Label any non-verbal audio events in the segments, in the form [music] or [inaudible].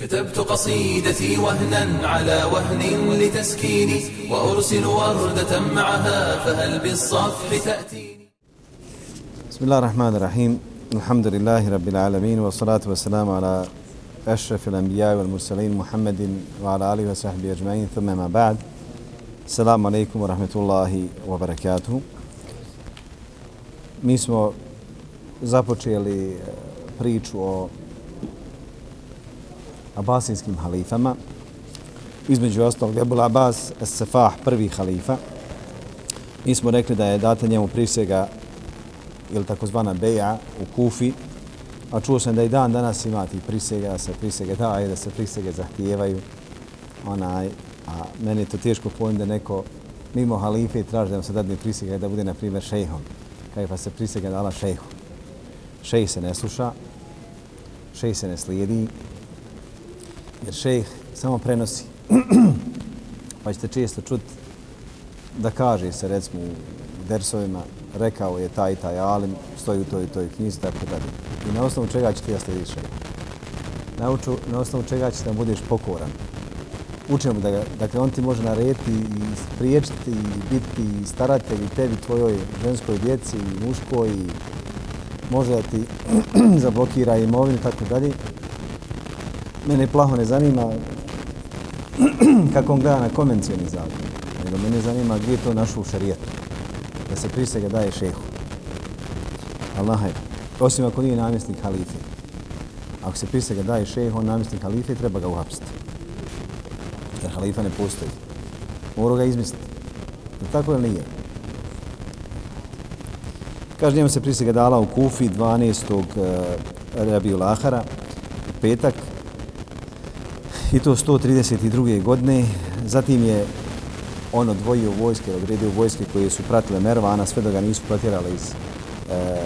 كتبت قصيدتي وهنا على وهن لتسكيني وأرسل وردة معها فهل بالصفح تأتيني؟ بسم الله الرحمن الرحيم. الحمد لله رب العالمين والصلاة والسلام على أشرف الأنبياء والمرسلين محمد وعلى آله وصحبه أجمعين. ثم ما بعد السلام عليكم ورحمة الله وبركاته. Mi smo započeli priču o abasinskim halifama. Između ostalog, Ebul Abbas Sefah, prvi halifa. Mi smo rekli da je data njemu prisega ili takozvana beja u Kufi, a čuo sam da i dan danas ima ti prisega, da se prisege daje, da se prisege zahtijevaju. Onaj, a meni je to teško pojem da neko mimo halife traži da vam se dadne prisega da bude, na primjer, šejhom. Kaj pa se prisega dala šejhu. Šejh se ne sluša, šejh se ne slijedi, jer šejh samo prenosi. [clears throat] pa ćete često čuti da kaže se recimo u dersovima rekao je taj taj alim, stoji u toj toj knjizi, tako da I na osnovu čega ćete ja slijediti šejh? Nauču, na osnovu čega ćete da budeš pokoran. Učimo da ga, dakle, on ti može narediti i spriječiti i biti staratelj i tebi, tvojoj ženskoj djeci i muškoj i može da ti [clears throat] zablokira imovinu i tako dalje mene plaho ne zanima [clears throat] kako on gleda na konvencijani zakon, nego mene zanima gdje je to našo u šarijetu, da se prisega daje šehu. Allah je, osim ako nije namjesnik halife. Ako se prisega daje šehu, on namjesnik halife, treba ga uhapsiti. Jer halifa ne postoji. Moro ga izmisliti. Je tako ili nije? Kaže, njemu se prisega dala u Kufi 12. Uh, eh, Rabiju Lahara, petak, i to 132. godine. Zatim je on odvojio vojske, odredio vojske koje su pratile Mervana, sve da ga nisu protirale iz e,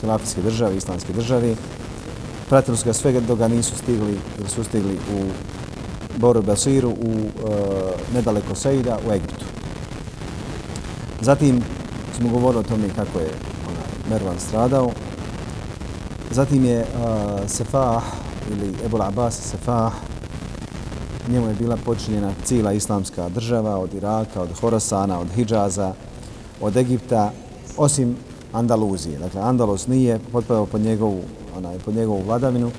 halafijske države, islamske države. Pratili su ga sve dok ga nisu stigli, ili su stigli u Boru Basiru, u e, nedaleko Seida, u Egiptu. Zatim smo govorili o tome kako je ona, Mervan stradao. Zatim je uh, Sefah ili Ebul Abbas Safah, njemu je bila počinjena cijela islamska država od Iraka, od Horasana, od Hidžaza, od Egipta, osim Andaluzije. Dakle, Andalus nije potpadao pod njegovu, onaj, pod njegovu vladavinu,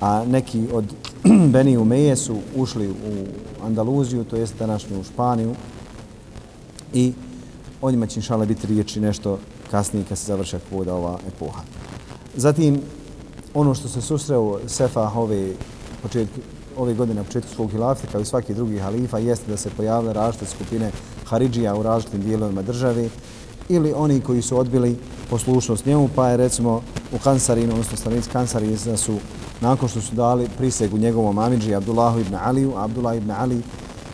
a neki od [clears throat] Beni Umeje su ušli u Andaluziju, to jest današnju Španiju, i o njima će inšale biti riječi nešto kasnije kad se završa kvoda ova epoha. Zatim, ono što se susreo Sefa ove, početke, ove godine na početku svog hilafta, kao i svaki drugi halifa, jeste da se pojavile različite skupine Haridžija u različitim dijelovima države ili oni koji su odbili poslušnost njemu, pa je recimo u Kansarinu, odnosno stanici Kansarina su nakon što su dali prisegu njegovom amidži Abdullahu ibn Aliju, Abdullah ibn Ali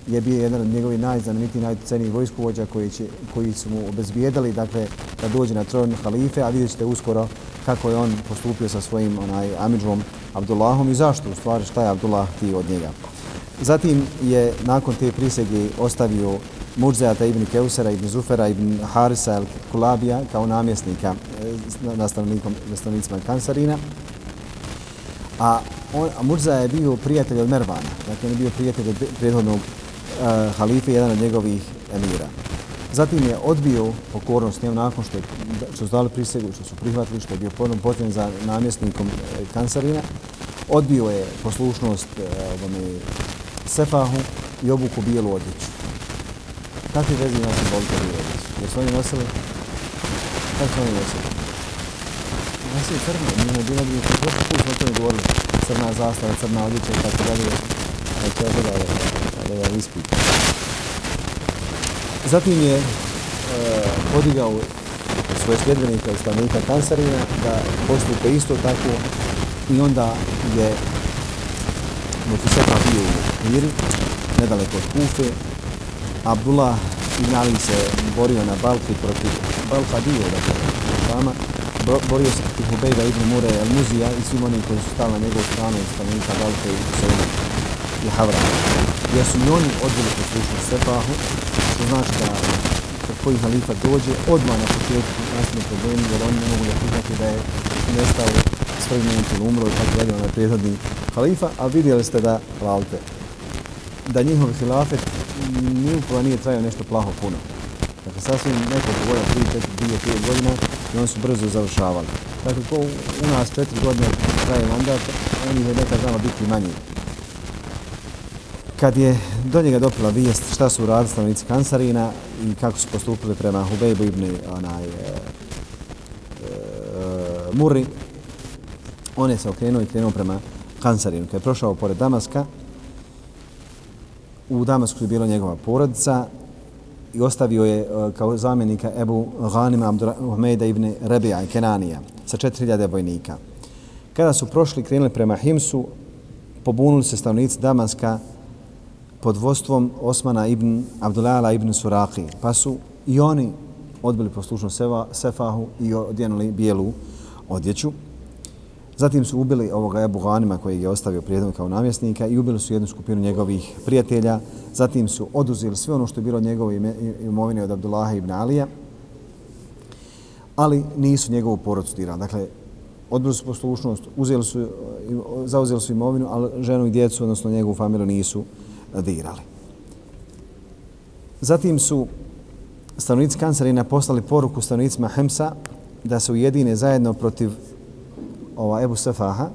je bio jedan od njegovih najznamenitijih, najcenijih vojskovođa koji, će, koji su mu obezbijedali dakle, da dođe na tron halife, a vidjet ćete uskoro kako je on postupio sa svojim onaj amidžom Abdullahom i zašto u stvari šta je Abdullah ti od njega. Zatim je nakon te prisege ostavio Murzeata ibn Keusera ibn Zufera ibn Harisa al Kulabija kao namjesnika e, nastavnicima Kansarina. A, on, a Murza je bio prijatelj od Mervana, dakle on je bio prijatelj od prethodnog uh, halife, jedan od njegovih emira. Zatim je odbio pokornost njemu nakon što, je, što su dali prisegu, što su prihvatili, što je bio ponovno potreban za namjesnikom e, Kansarina. Odbio je poslušnost ovome Sefahu i obuku bijelu odjeću. Kakve veze ima se bolite bijelu odjeću? Jer su oni nosili? Kako su oni nosili? Nosili crno, mi je bilo bi prošli put smo tome govorili. Crna zastava, crna odjeća i tako dalje. To je da da ga ispita. Zatim je e, podigao svoje sljedbenike od stanovnika Kansarina da postupe isto tako i onda je Mutiseta bio u Miri, nedaleko od Kufe. Abdullah ibn Ali se borio na Balki protiv Balka dio, dakle, Šama. Borio se protiv Hubejda ibn Mure al-Muzija i svim onim koji su stali na njegovu stranu od stanovnika Balke i Huseina i Havrana jer su i oni odbili poslušnost Sefahu, što znači da kad koji halifa dođe, odmah na početku nasmi problemi, jer oni ne mogu da prihvati da je nestao svoj momentom umro i tako gledaj onaj prijedodni halifa, a vidjeli ste da, hvalite, da njihov hilafet nije upola nije trajao nešto plaho puno. Dakle, sasvim neko godina, prije četiri, dvije, tije godina i oni su brzo završavali. Dakle, ko u nas četiri godine traje mandat, oni je nekad znamo biti manji. Kad je do njega dopila vijest šta su uradili stanovnici Kansarina i kako su postupili prema Hubejbu ibn onaj, e, e, Muri, on je se okrenuo i krenuo prema Kansarinu. Kad je prošao pored Damaska, u Damasku je bila njegova porodica i ostavio je e, kao zamjenika Ebu Ghanima Abdurrahmeda ibn Rebija i Kenanija sa 4000 vojnika. Kada su prošli, krenuli prema Himsu, pobunuli se stanovnici Damaska pod vodstvom Osmana ibn Abdulala ibn Suraki, pa su i oni odbili poslušno Sefahu i odjenuli bijelu odjeću. Zatim su ubili ovoga Ebu Ghanima koji je ostavio prijedom kao namjesnika i ubili su jednu skupinu njegovih prijatelja. Zatim su oduzeli sve ono što je bilo od njegove imovine od Abdullaha ibn Alija, ali nisu njegovu porodcu dirali. Dakle, odbili su poslušnost, uzeli su, zauzeli su imovinu, ali ženu i djecu, odnosno njegovu familiju, nisu dirali. Zatim su stanovnici Kansarina poslali poruku stanovnicima Hemsa da se ujedine zajedno protiv ova Ebu Safaha,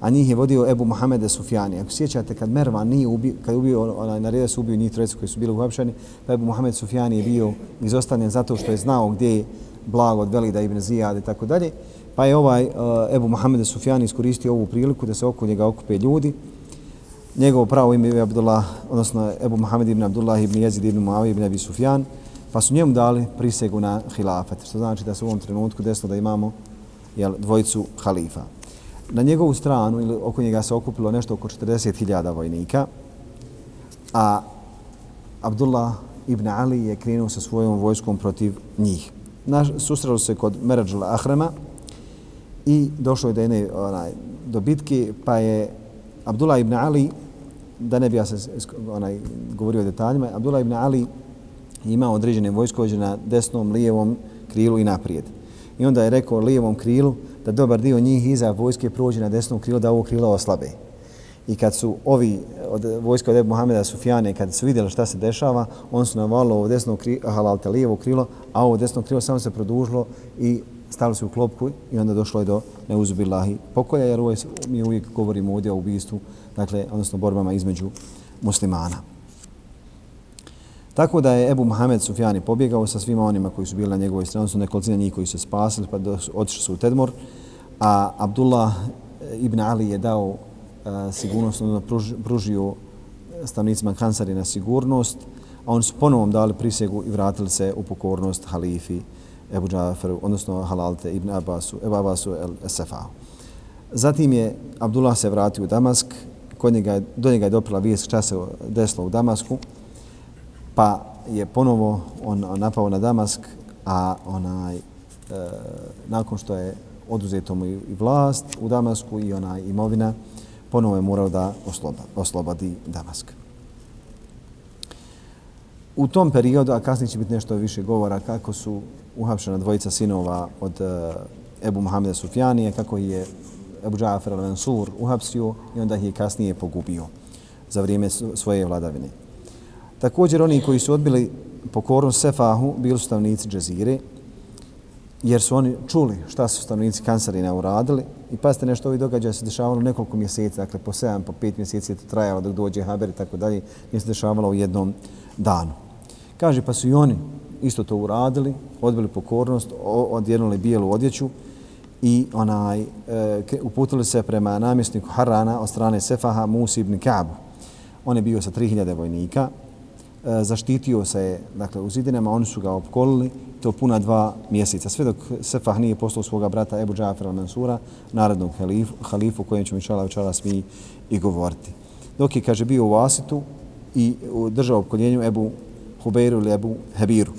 a njih je vodio Ebu Mohamede Sufjani. Ako sjećate, kad Mervan nije ubio, kad je ubio, onaj, naredio se ubio njih trojicu koji su bili uhapšeni, pa Ebu Mohamed Sufjani je bio izostavljen zato što je znao gdje je blago od Velida ibn Zijade i tako dalje. Pa je ovaj uh, Ebu Mohamed Sufjani iskoristio ovu priliku da se oko njega okupe ljudi. Njegovo pravo ime je Abdullah, odnosno Ebu Mohamed ibn Abdullah ibn Jezid ibn Muavi ibn Abi Sufjan, pa su njemu dali prisegu na hilafet, što znači da se u ovom trenutku desilo da imamo jel, dvojicu halifa. Na njegovu stranu ili oko njega se okupilo nešto oko 40.000 vojnika, a Abdullah ibn Ali je krenuo sa svojom vojskom protiv njih. Naš, susrelo se kod Meradžul Ahrema i došlo je do jedne onaj, do bitke, pa je Abdullah ibn Ali, da ne bi ja se onaj, govorio o detaljima, Abdullah ibn Ali ima određene vojskovođe na desnom, lijevom krilu i naprijed. I onda je rekao lijevom krilu da dobar dio njih iza vojske prođe na desnom krilu da ovo krilo oslabe. I kad su ovi od vojska od Ebu Muhameda Sufjane, kad su vidjeli šta se dešava, on su navalo ovo desno krilo, halalte lijevo krilo, a ovo desno krilo samo se produžilo i stali su u klopku i onda došlo je do neuzubillahi pokolja, jer uvijek, mi uvijek govorimo ovdje o ubistvu, dakle, odnosno borbama između muslimana. Tako da je Ebu Mohamed Sufjani pobjegao sa svima onima koji su bili na njegovoj strani, odnosno nekolicina njih koji su spasili, pa otišli su u Tedmor, a Abdullah ibn Ali je dao uh, sigurnost, onda pružio stavnicima Kansari na sigurnost, a oni su ponovom dali prisegu i vratili se u pokornost halifi Ebu Džaferu, odnosno Halalte ibn Abbasu, Ebu Abbasu el Sefao. Zatim je Abdullah se vratio u Damask, kod njega, do njega je doprila vijest šta se desilo u Damasku, pa je ponovo on napao na Damask, a onaj, e, nakon što je oduzeto mu i vlast u Damasku i ona imovina, ponovo je morao da osloba, oslobodi Damask. U tom periodu, a kasnije će biti nešto više govora, kako su uhapšena dvojica sinova od e, Ebu Muhameda Sufjanije, kako je Ebu Džafer al-Mansur uhapsio i onda ih je kasnije pogubio za vrijeme svoje vladavine. Također oni koji su odbili pokornost Sefahu bili su stavnici Džezire, jer su oni čuli šta su stanovnici Kansarina uradili i pazite nešto ovi događaja se dešavalo nekoliko mjeseci, dakle po 7, po 5 mjeseci je to trajalo dok dođe Haber i tako dalje, nije se dešavalo u jednom danu. Kaže, pa su i oni isto to uradili, odbili pokornost, odjednuli bijelu odjeću i onaj, e, uputili se prema namjesniku Harrana od strane Sefaha Musi ibn Kabu. On je bio sa 3000 vojnika, e, zaštitio se je dakle, u zidinama, oni su ga opkolili, to puna dva mjeseca, sve dok Sefah nije poslao svoga brata Ebu Džafira Mansura, narodnog halifu, halifu kojem ćemo inšala večeras mi i govoriti. Dok je, kaže, bio u Asitu i držao opkoljenju Ebu Hubeiru ili Ebu Hebiru.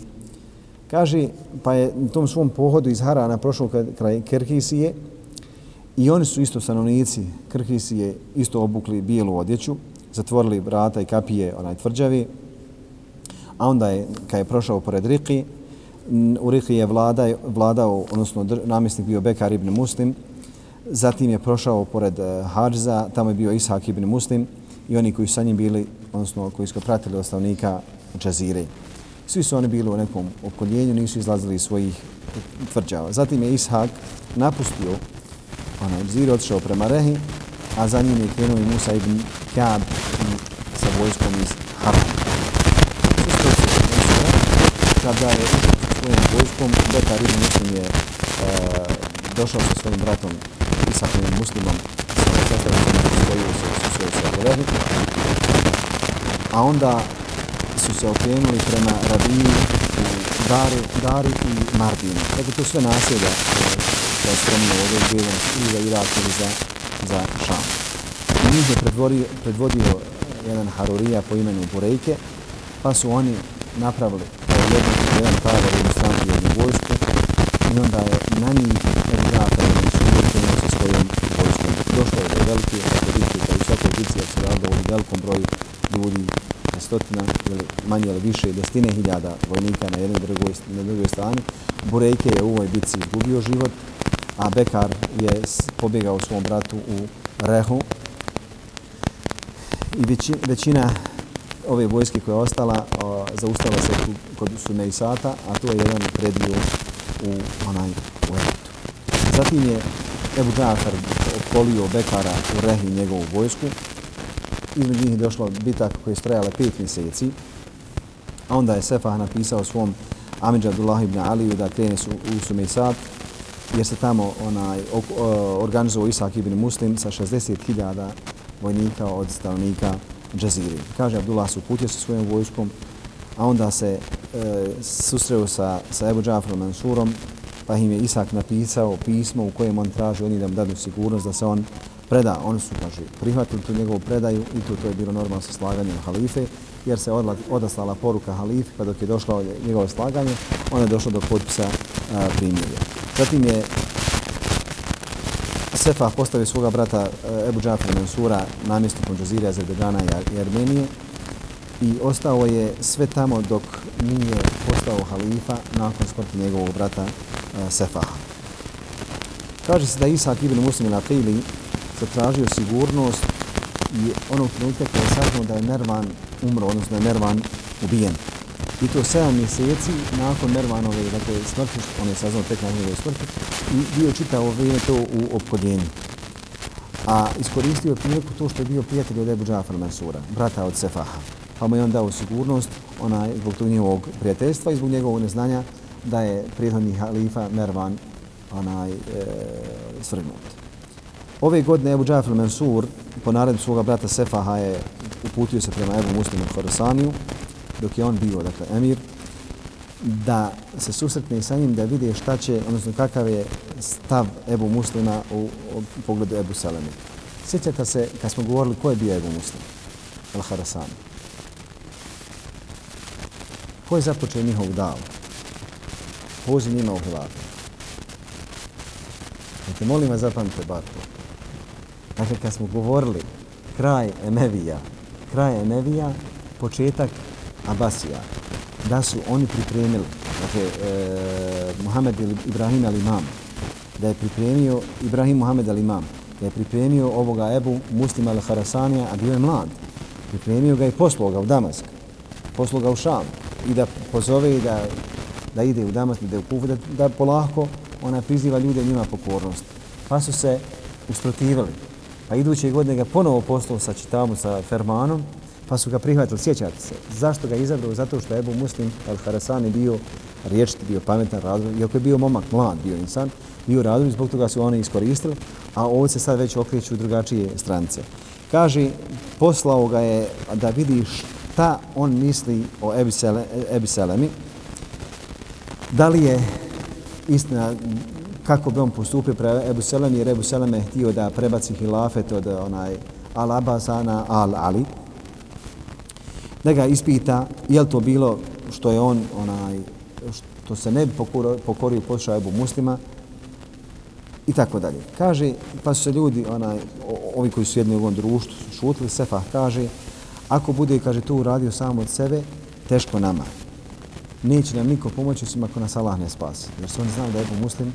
Kaže, pa je na tom svom pohodu iz Harana prošao kraj Kerkisije i oni su isto stanovnici Kerkisije isto obukli bijelu odjeću, zatvorili vrata i kapije onaj tvrđavi, A onda je, kad je prošao pored Riki, u Riki je vlada, vladao, odnosno namjesnik bio Bekar ibn Muslim, zatim je prošao pored e, Harza, tamo je bio Ishak ibn Muslim i oni koji su sa njim bili, odnosno koji su pratili ostavnika Džazire. Svi su oni bili u nekom okoljenju, nisu izlazili iz svojih tvrđava. Zatim je Ishak napustio onaj Džazire, otišao prema Rehi, a za njim je krenuo i Musa ibn Kjab sa vojskom iz Harama. Kada je ušao sa svojim vojskom, Bekar ibn Muslim je e, došao sa svojim bratom Isakovim muslimom, sa sastavicom spojio se su svoje sa a onda su se okrenuli prema Rabini u Dari, Dari i Mardinu. Dakle, to sve nasljeda eh, koja je skromno ovdje bilo ili za Irak ili za, za Šam. Njih je predvodio, predvodio jedan Harurija po imenu Burejke, pa su oni napravili eh, jedan, jedan pravar, jednu stranku, jednu vojsku i onda je na njih Ebu i su sa svojom vojskom. Došlo je do velike, kako kao i svakoj bitci, jer se radilo u velikom broju ljudi, stotina ili manje ili više, desetine hiljada vojnika na jednoj drugoj, na drugoj strani. Burejke je u ovoj bitci izgubio život, a Bekar je pobjegao svom bratu u Rehu. I većina ove vojske koja je ostala o, zaustala se kod Sumeisata, a to je jedan predio u onaj u Egiptu. Zatim je Ebu Džafar okolio Bekara u Rehi njegovu vojsku. Između njih došlo bitak koji je strajala pet mjeseci. A onda je Sefah napisao svom Amidža Abdullah ibn Aliju da krene su u Sumeisat jer se tamo onaj, organizovao Isak ibn Muslim sa 60.000 vojnika od stanovnika Džaziri. Kaže Abdullah se uputio sa svojom vojskom, a onda se e, susreo sa, sa Ebu Džafrom Mansurom, pa im je Isak napisao pismo u kojem on traži oni da mu dadu sigurnost da se on preda. Oni su, kaže, prihvatili tu njegovu predaju i tu to je bilo normalno sa slaganjem halife, jer se odla, odaslala poruka halife, pa dok je došlo njegovo slaganje, ona je došla do potpisa primjerja. Zatim je Sefah postavio svoga brata e, Ebu Džafir Mansura namjestnikom Džazira, Azerbejdžana i Armenije i ostao je sve tamo dok nije postao halifa nakon smrti njegovog brata e, Sefaha. Kaže se da Isak ibn Muslim na zatražio sigurnost i onog trenutka kada je saznao da je Mervan umro, odnosno da je Mervan ubijen. I to sedam mjeseci nakon Mervanove dakle, smrti, on je saznao tek nakon njegove smrti, i bio čitao vrijeme to u opkodjenju. A iskoristio je priliku to što je bio prijatelj od Ebu Džafar Mansura, brata od Sefaha. Pa mu je on dao sigurnost onaj, zbog tog njegovog prijateljstva i zbog njegovog neznanja da je prijedhodni halifa Mervan onaj, e, svrgnut. Ove godine Ebu Džafir Mansur po naredu svoga brata Sefaha je uputio se prema Ebu Muslimu Horasaniju, dok je on bio, dakle, emir, da se susretne sa njim da vide šta će, odnosno kakav je stav Ebu Muslima u, u pogledu Ebu Selemi. Sjećate se kad smo govorili ko je bio Ebu Muslim? Al-Harasani. Ko je započeo njihov dav? Poziv njima u Hrvatu. Dakle, molim vas zapamite bar to. Dakle, kad smo govorili kraj Emevija, kraj Emevija, početak Abasija, da su oni pripremili, dakle, e, Muhammed Ibrahim al-Imam, da je pripremio Ibrahim Muhammed al-Imam, da je pripremio ovoga Ebu Muslima al-Harasanija, a bio je mlad. Pripremio ga i poslao ga u Damask, poslao ga u Šam i da pozove i da, da ide u Damask, da ide u Kufu, da, da polako ona priziva ljude njima pokornost. Pa su se usprotivili. Pa iduće godine ga ponovo poslao sa Čitamu, sa Fermanom, pa su ga prihvatili. Sjećate se, zašto ga izabrao? Zato što je Ebu Muslim al-Harasani bio riječiti, bio pametan, razvoj, iako je bio momak, mlad bio insan, bio razvoj, zbog toga su oni iskoristili, a ovo se sad već okreću u drugačije strance. Kaže, poslao ga je da vidi šta on misli o Ebi Selemi, da li je istina kako bi on postupio pre Ebu Selem, jer Ebu Selem je htio da prebaci hilafet od eh, onaj Al-Abasa na Al-Ali, da ga ispita je li to bilo što je on onaj što se ne bi pokorio, pokorio poslušao Ebu Muslima i tako dalje. Kaže, pa su se ljudi, onaj, ovi koji su jedni u ovom društvu šutili, Sefah kaže, ako bude, kaže, to uradio samo od sebe, teško nama. Neće nam niko pomoći osim ako nas Allah ne spasi. Jer su oni znali da je Ebu Muslim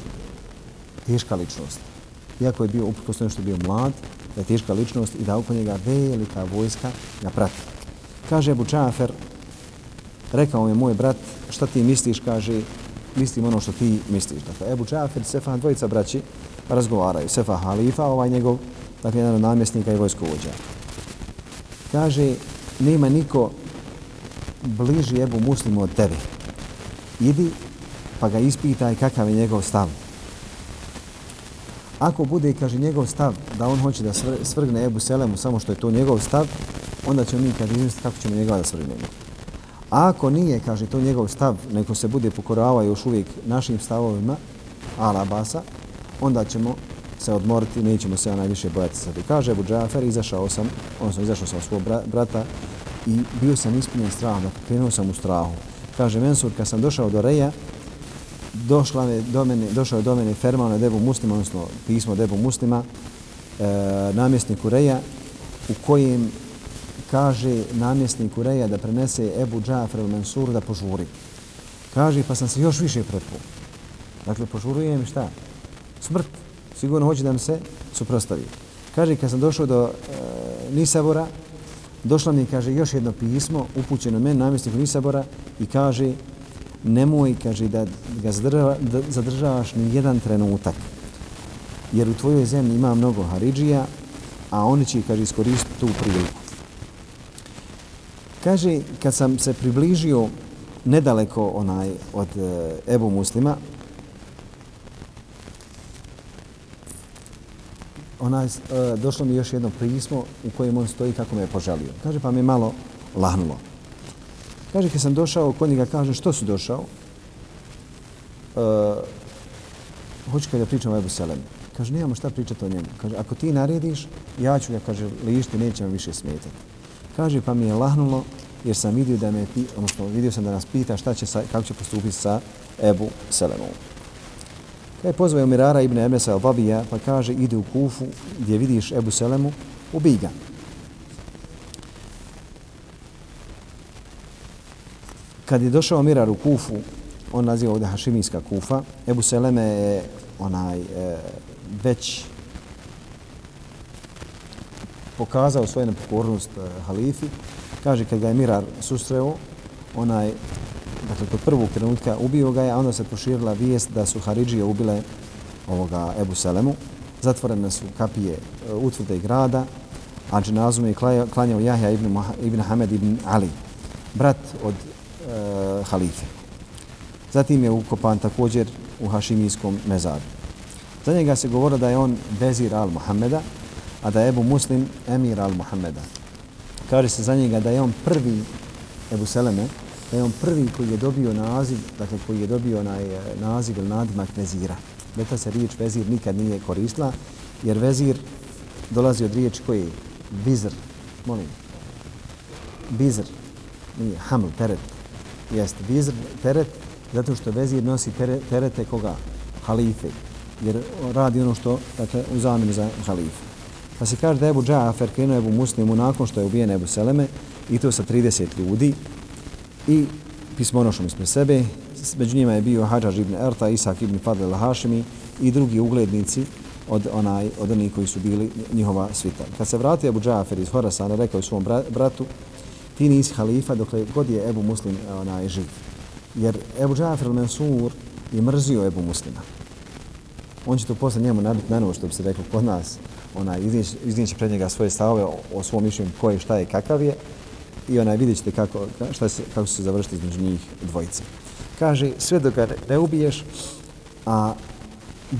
teška ličnost. Iako je bio uprkosno što je bio mlad, da je teška ličnost i da oko njega velika vojska ga prati. Kaže Abu Čafer, rekao mi je moj brat, šta ti misliš, kaže, mislim ono što ti misliš. Dakle, Ebu Čafer, Sefa, dvojica braći, razgovaraju. Sefa Halifa, ovaj njegov, dakle, jedan od namjesnika i vojskovođa. Kaže, nema niko bliži Ebu Muslimu od tebe. Idi pa ga ispitaj kakav je njegov stav. Ako bude, kaže, njegov stav da on hoće da svrgne Ebu Selemu samo što je to njegov stav, onda ćemo mi, kaže, izmisliti kako ćemo njega da svrgnemo. A ako nije, kaže, to njegov stav, neko se bude pokoravao još uvijek našim stavovima, ala basa, onda ćemo se odmoriti, nećemo se najviše bojati sad. I kaže Ebu Džafer, izašao sam, odnosno izašao sam od svog brata i bio sam ispunjen strahom, dakle, krenuo sam u strahu. Kaže Mensur, kad sam došao do Reja, došla je do mene, došao je do mene Ferman Debu Muslima, odnosno pismo Debu Muslima, e, namjesniku Reja, u kojem kaže namjesniku Reja da prenese Ebu Džafer Mensur da požuri. Kaže, pa sam se još više prepuo. Dakle, požurujem šta? Smrt. Sigurno hoće da mi se suprostavi. Kaže, kad sam došao do e, Nisabora, došla mi, kaže, još jedno pismo upućeno meni, namjesniku Nisabora, i kaže, nemoj, kaže, da ga zadržava, da zadržavaš ni jedan trenutak. Jer u tvojoj zemlji ima mnogo Haridžija, a oni će, kaže, iskoristiti tu priliku. Kaže, kad sam se približio nedaleko onaj od e, Ebu Muslima, onaj, e, došlo mi još jedno pismo u kojem on stoji kako me je poželio. Kaže, pa mi je malo lahnulo. Kaže, kad sam došao, kod njega kaže, što si došao? E, hoću kada pričam o Ebu Selemu. Kaže, nemamo šta pričati o njemu. Kaže, ako ti narediš, ja ću ga, kaže, lišti, neće vam više smetati. Kaže, pa mi je lahnulo, jer sam vidio da me, odnosno vidio sam da nas pita šta će sa, kako će postupiti sa Ebu Selemom. Kaj je pozvao Mirara ibn Emesa al-Babija, pa kaže, ide u Kufu gdje vidiš Ebu Selemu, ubij ga. Kad je došao Mirar u Kufu, on naziva ovdje Hašimijska Kufa, Ebu Seleme je onaj e, već pokazao svoju nepokornost e, halifi. Kaže, kad ga je Mirar susreo, onaj dakle, kod prvog trenutka ubio ga je, a onda se proširila vijest da su Haridžije ubile ovoga Ebu Selemu. Zatvorene su kapije e, utvrde i grada, a dženazum je klanjao Jahja ibn, ibn Hamed ibn Ali, brat od halife. Zatim je ukopan također u Hašimijskom mezaru. Za njega se govora da je on vezir al-Muhammeda, a da je Ebu Muslim emir al-Muhammeda. Kaže se za njega da je on prvi Ebu Seleme, da je on prvi koji je dobio naziv, dakle koji je dobio onaj eh, naziv ili nadimak vezira. Dakle, Beta se riječ vezir nikad nije koristila, jer vezir dolazi od riječi koji je bizr, molim, bizr, nije haml, teret, jest vizir teret, zato što vezir nosi teret, terete koga? Halife, jer radi ono što, dakle, u zamjenu za halife. Pa se kaže da je Ebu Džafer krenuo Ebu Muslimu nakon što je ubijen Ebu Seleme i to sa 30 ljudi, i pismonošom ispred sebe. Među njima je bio Hadžar ibn Erta, Isak ibn Fadl al-Hashimi i drugi uglednici od onaj od onih koji su bili njihova svita. Kad se vratio Abu Džafer iz Horasana, rekao je svom bratu, ti nisi halifa dokle god je Ebu Muslim e, onaj živ. Jer Ebu Džafir al-Mansur je mrzio Ebu Muslima. On će to posle njemu nabiti na novo, što bi se rekao kod nas. Onaj, iznijeće pred njega svoje stavove o, o svom mišljenju koji šta je, kakav je i onaj vidjet ćete kako, šta se, kako se završiti između njih dvojice. Kaže, sve dok ga ne ubiješ, a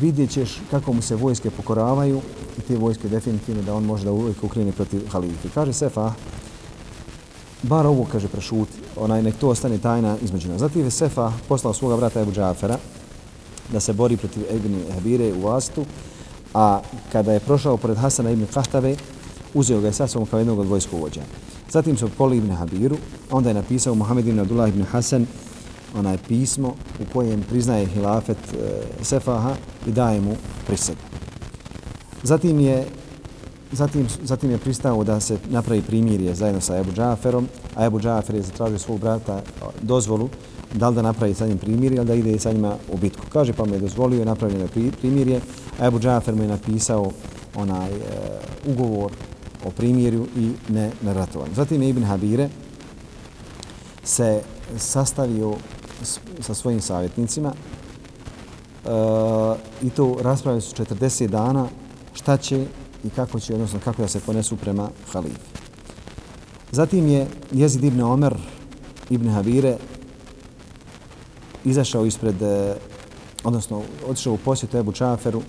vidjet ćeš kako mu se vojske pokoravaju i te vojske definitivno da on može da uvijek ukreni protiv halife. Kaže Sefa, bar ovo, kaže, prešuti, onaj, nek to ostane tajna između nas. Zatim je Sefa poslao svoga brata Ebu Džafera da se bori protiv Ibn Habire u Astu, a kada je prošao pored Hasana ibn Kahtave, uzeo ga je sa kao jednog od vojskovođa. Zatim se opkoli Ibn Habiru, onda je napisao Muhammed ibn Abdullah ibn Hasan onaj pismo u kojem priznaje hilafet e, Sefaha i daje mu prisegu. Zatim je zatim, zatim je pristao da se napravi primirje zajedno sa Ebu Džaferom, a Ebu Džafer je zatražio svog brata dozvolu da li da napravi sa njim primirje ili da ide sa njima u bitku. Kaže pa mu je dozvolio, i napravljeno je primirje, a Ebu Džafer mu je napisao onaj e, ugovor o primirju i ne na ratovanju. Zatim je Ibn Habire se sastavio sa svojim savjetnicima e, i to raspravili su 40 dana šta će i kako će, odnosno kako da se ponesu prema halifi. Zatim je Jezid ibn Omer ibn Habire izašao ispred, e, odnosno otišao u posjetu Ebu Čaferu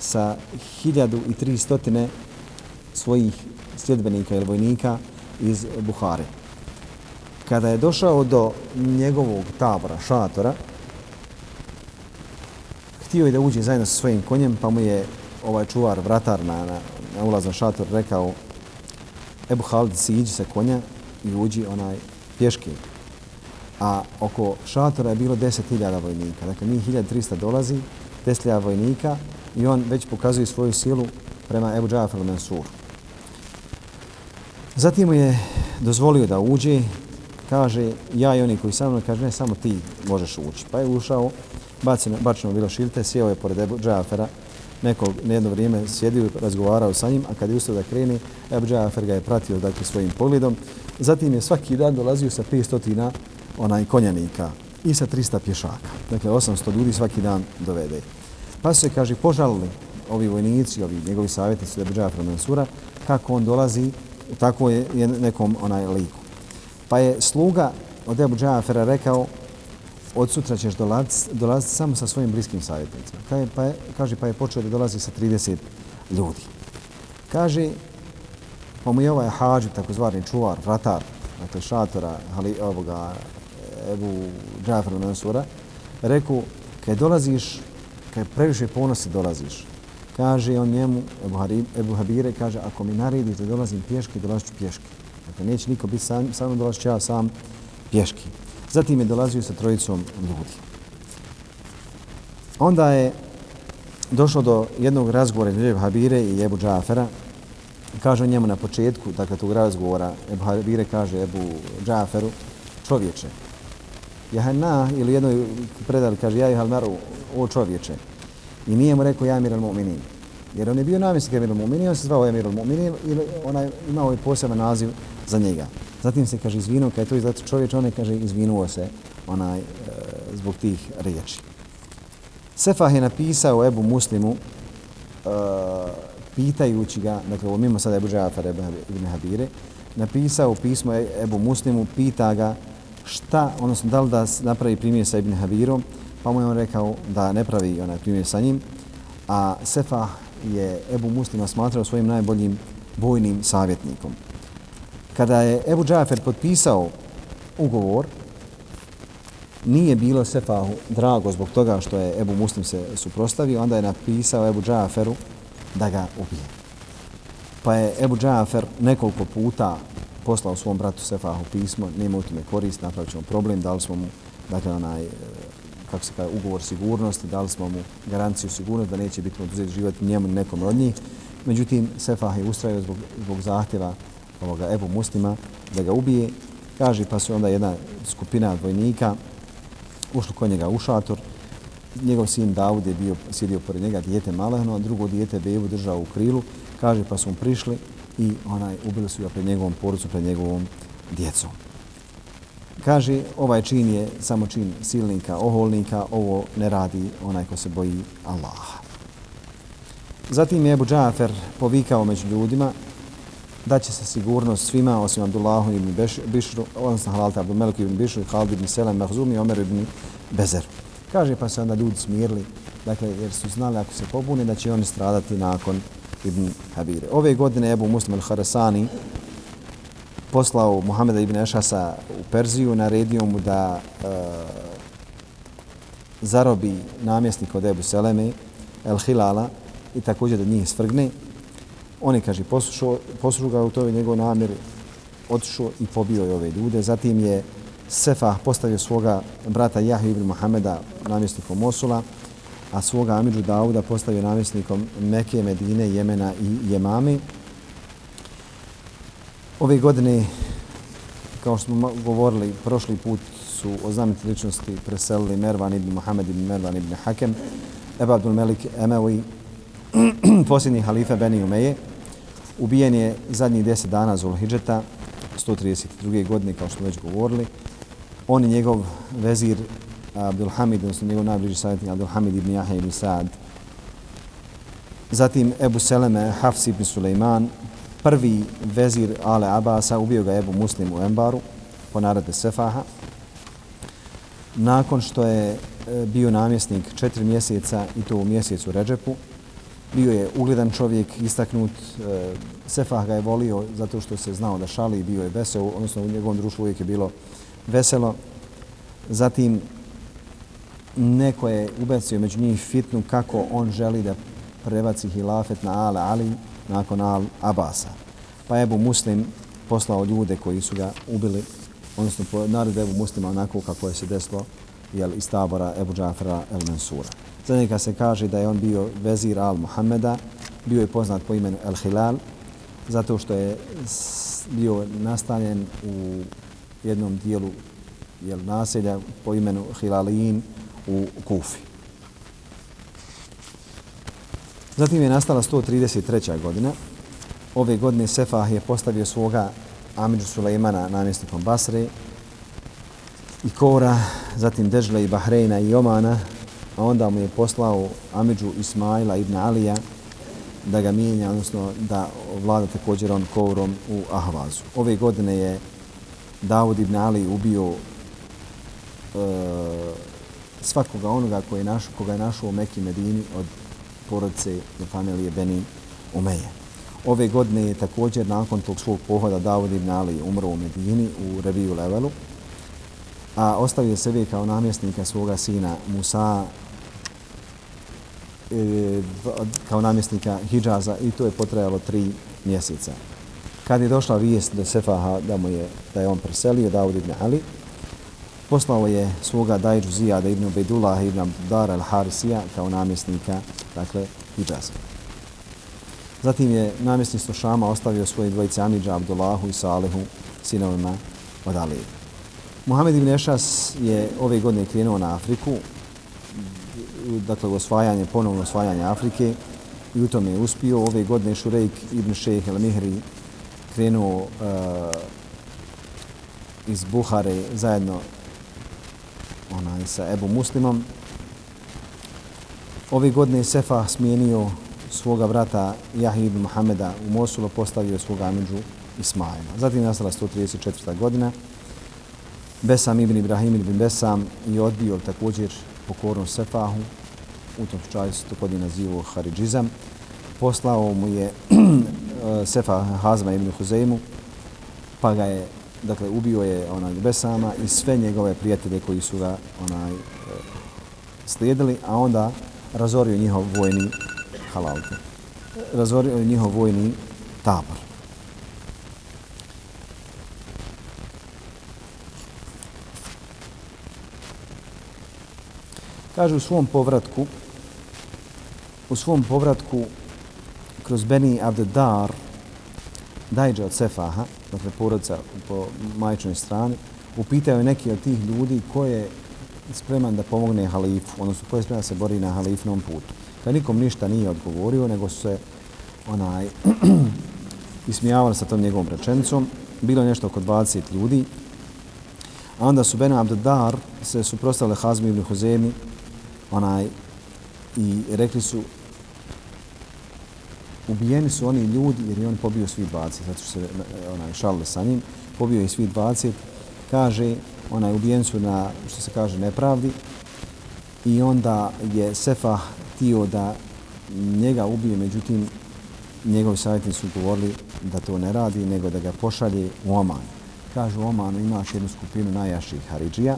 sa 1300 svojih sljedbenika ili vojnika iz Buhare. Kada je došao do njegovog tabora, šatora, htio je da uđe zajedno sa svojim konjem, pa mu je ovaj čuvar, vratar na, na, na ulaz šator rekao Ebu Halid, siđi sa konja i uđi onaj pješke. A oko šatora je bilo 10.000 vojnika. Dakle, mi 1300 dolazi, 10.000 vojnika i on već pokazuje svoju silu prema Ebu Džafaru Mansuru. Zatim mu je dozvolio da uđe, kaže ja i oni koji sa mnom, kaže ne, samo ti možeš ući. Pa je ušao, bacino, bačeno bilo šilte, sjeo je pored Ebu Džafera, nekog nejedno vrijeme sjedio i razgovarao sa njim, a kad je ustao da kreni, Ebu Džafer ga je pratio dakle, svojim pogledom. Zatim je svaki dan dolazio sa 500 onaj konjanika i sa 300 pješaka. Dakle, 800 ljudi svaki dan dovede. Pa se, kaže, požalili ovi vojnici, ovi njegovi savjetnici Ebu Džafera Mansura, kako on dolazi u tako je nekom onaj liku. Pa je sluga od Ebu Džafera rekao od sutra ćeš dolaziti dolaz samo sa svojim bliskim savjetnicima. Kaže pa, je, kaže, pa je počeo da dolazi sa 30 ljudi. Kaže, pa mu je ovaj hađu, takozvani čuvar, vratar, dakle šatora, ali ovoga, Ebu Džafra Mansura, rekao, kad dolaziš, kad previše ponosi dolaziš, kaže on njemu, Ebu, Harib, Ebu Habire, kaže, ako mi naredite dolazim pješki, dolazit ću pješki. Dakle, neće niko biti sam, samo dolazit ću ja sam pješki. Zatim je dolazio sa trojicom ljudi. Onda je došlo do jednog razgovora između Ebu Habire i Ebu Džafera. Kaže njemu na početku, dakle, tog razgovora, Ebu Habire kaže Ebu Džaferu, čovječe, Jahana ili jednoj predali kaže ja halmaru, o čovječe. I nije mu rekao ja miran al-Mu'minin. Jer on je bio namjesnik Emir al-Mu'minin, on se zvao Emir al-Mu'minin ili onaj imao je poseban naziv za njega. Zatim se kaže izvinuo, kada je to izgleda čovječ, on je kaže izvinuo se onaj, e, zbog tih riječi. Sefah je napisao Ebu Muslimu e, pitajući ga, dakle ovo mimo sada Ebu Džafar ibn Habire, napisao pismo e-, Ebu Muslimu, pita ga šta, odnosno da li da napravi primjer sa Ibn Habirom, pa mu je on rekao da ne pravi onaj primjer sa njim, a Sefah je Ebu Muslima smatrao svojim najboljim vojnim savjetnikom. Kada je Ebu Džafer potpisao ugovor, nije bilo Sefahu drago zbog toga što je Ebu Muslim se suprostavio, onda je napisao Ebu Džaferu da ga ubije. Pa je Ebu Džafer nekoliko puta poslao svom bratu Sefahu pismo, nema u tome korist, napravit ćemo problem, dali smo mu dakle, onaj, eh, kako se kaže, ugovor sigurnosti, dali smo mu garanciju sigurnosti da neće biti oduzeti život njemu nekom od njih. Međutim, Sefah je ustrajio zbog, zbog zahtjeva ovoga Ebu Muslima da ga ubije. Kaže, pa su onda jedna skupina vojnika ušli kod njega u šator. Njegov sin Davud je bio, sjedio pored njega, dijete malehno, drugo dijete Bebu držao u krilu. Kaže, pa su mu prišli i onaj ubili su ga pred njegovom porucu, pred njegovom djecom. Kaže, ovaj čin je samo čin silnika, oholnika, ovo ne radi onaj ko se boji Allaha. Zatim je Ebu Džafer povikao među ljudima da će se sigurnost svima osim Abdullahu ibn Bišru, odnosno Halalta Abdul Melik ibn Bišru, Khalid ibn Selam Mahzum i Omer ibn Bezer. Kaže pa se onda ljudi smirili, dakle jer su znali ako se pobune da će oni stradati nakon ibn Habire. Ove godine Ebu Muslim al-Harasani poslao Muhameda ibn Ešasa u Perziju, naredio mu da e, zarobi namjesnik od Ebu Seleme, El Hilala, i također da njih svrgne. On je, kaže, poslušao ga u toj njegov namjeri, otišao i pobio je ove ljude. Zatim je Sefah postavio svoga brata Jahju ibn Muhameda namjesnikom Mosula, a svoga Amidžu Dauda postavio namjesnikom Mekije, Medine, Jemena i Jemame. Ove godine, kao što smo govorili, prošli put su oznamiti ličnosti preselili Mervan ibn Muhammed ibn Mervan ibn Hakem, Eba Abdul Melik Emevi, [clears throat] posljednji halifa Beni Umeje, ubijen je zadnjih deset dana Zulhidžeta, 132. godine, kao što smo već govorili. On i njegov vezir eh, Abdul Hamid, odnosno njegov najbliži savjetnik Abdul Hamid ibn Jahe ibn Sa'ad. Zatim Ebu Seleme, Hafs ibn Suleiman, prvi vezir Ale Abasa, ubio ga Ebu Muslim u Embaru, po naredbe Sefaha. Nakon što je eh, bio namjesnik četiri mjeseca i to u mjesecu Ređepu, bio je ugledan čovjek, istaknut, e, Sefah ga je volio zato što se znao da šali i bio je vesel, odnosno u njegovom društvu uvijek je bilo veselo. Zatim, neko je ubacio među njih fitnu kako on želi da prebaci hilafet na Ale Ali nakon Al Abasa. Pa Ebu Muslim poslao ljude koji su ga ubili, odnosno po Ebu Muslima onako kako je se desilo jel, iz tabora Ebu Džafra El Mansura. Za njega se kaže da je on bio vezir Al Muhammeda, bio je poznat po imenu El Hilal, zato što je bio nastanjen u jednom dijelu jel, naselja po imenu Hilalin u Kufi. Zatim je nastala 133. godina. Ove godine Sefah je postavio svoga Amidžu Sulejmana namjestnikom Basre i Kora, zatim Dežle i Bahreina i Omana, a onda mu je poslao Amidžu Ismaila ibn Alija da ga mijenja, odnosno da vlada također on Kourom u Ahvazu. Ove godine je Davud ibn Ali ubio e, svakoga onoga koji je naš, koga je našao u Mekki Medini od porodice do familije Beni Umeje. Ove godine je također nakon tog svog pohoda Davud ibn Ali umro u Medini u Reviju Levelu, a ostavio sebe kao namjesnika svoga sina Musa kao namjesnika Hidžaza i to je potrajalo tri mjeseca. Kad je došla vijest do Sefaha da, mu je, da je on preselio, Davud ibn Ali, poslao je svoga Dajđu Zijada ibn Ubejdullah ibn Abdar al-Harisija kao namjesnika, dakle, Hidžaza. Zatim je namjesništvo Šama ostavio svoje dvojice Amidža, Abdullahu i Salihu, sinovima od Alije. Muhammed ibn Ešas je ove godine krenuo na Afriku, dakle, osvajanje, ponovno osvajanje Afrike i u tome je uspio. Ove godine Šurejk ibn Šejh el Mihri krenuo uh, iz Buhare zajedno onaj, sa Ebu Muslimom. Ove godine je Sefa smijenio svoga vrata Jahid ibn Muhameda u Mosulu, postavio svoga Amidžu Ismaila. Zatim je nastala 134. godina. Besam ibn Ibrahim ibn Besam je odbio također pokornom Sefahu, u tom slučaju se to kod nazivu Haridžizam. Poslao mu je [clears throat] eh, Sefa Hazma ibn Huzeymu, pa ga je, dakle, ubio je onaj Besama i sve njegove prijatelje koji su ga onaj eh, slijedili, a onda razorio njihov vojni halalke. Razorio njihov vojni tabor. Kaže u svom povratku, u svom povratku kroz Beni Abdedar, dajđe od Sefaha, dakle porodca po majčnoj strani, upitao je neki od tih ljudi ko je spreman da pomogne halifu, odnosno ko je spreman da se bori na halifnom putu. Kad nikom ništa nije odgovorio, nego su se onaj, [clears throat] ismijavali sa tom njegovom rečenicom. Bilo je nešto oko 20 ljudi. A onda su Beno Abdedar se suprostavili Hazmi ibn Huzemi, onaj, i rekli su ubijeni su oni ljudi jer je on pobio svi 20, zato što se onaj, šalili sa njim, pobio je svi 20, kaže, onaj, ubijeni su na, što se kaže, nepravdi i onda je Sefa htio da njega ubije, međutim, njegovi savjetnici su govorili da to ne radi, nego da ga pošalje u Oman. Kaže, u Omanu imaš jednu skupinu najjaših Haridžija.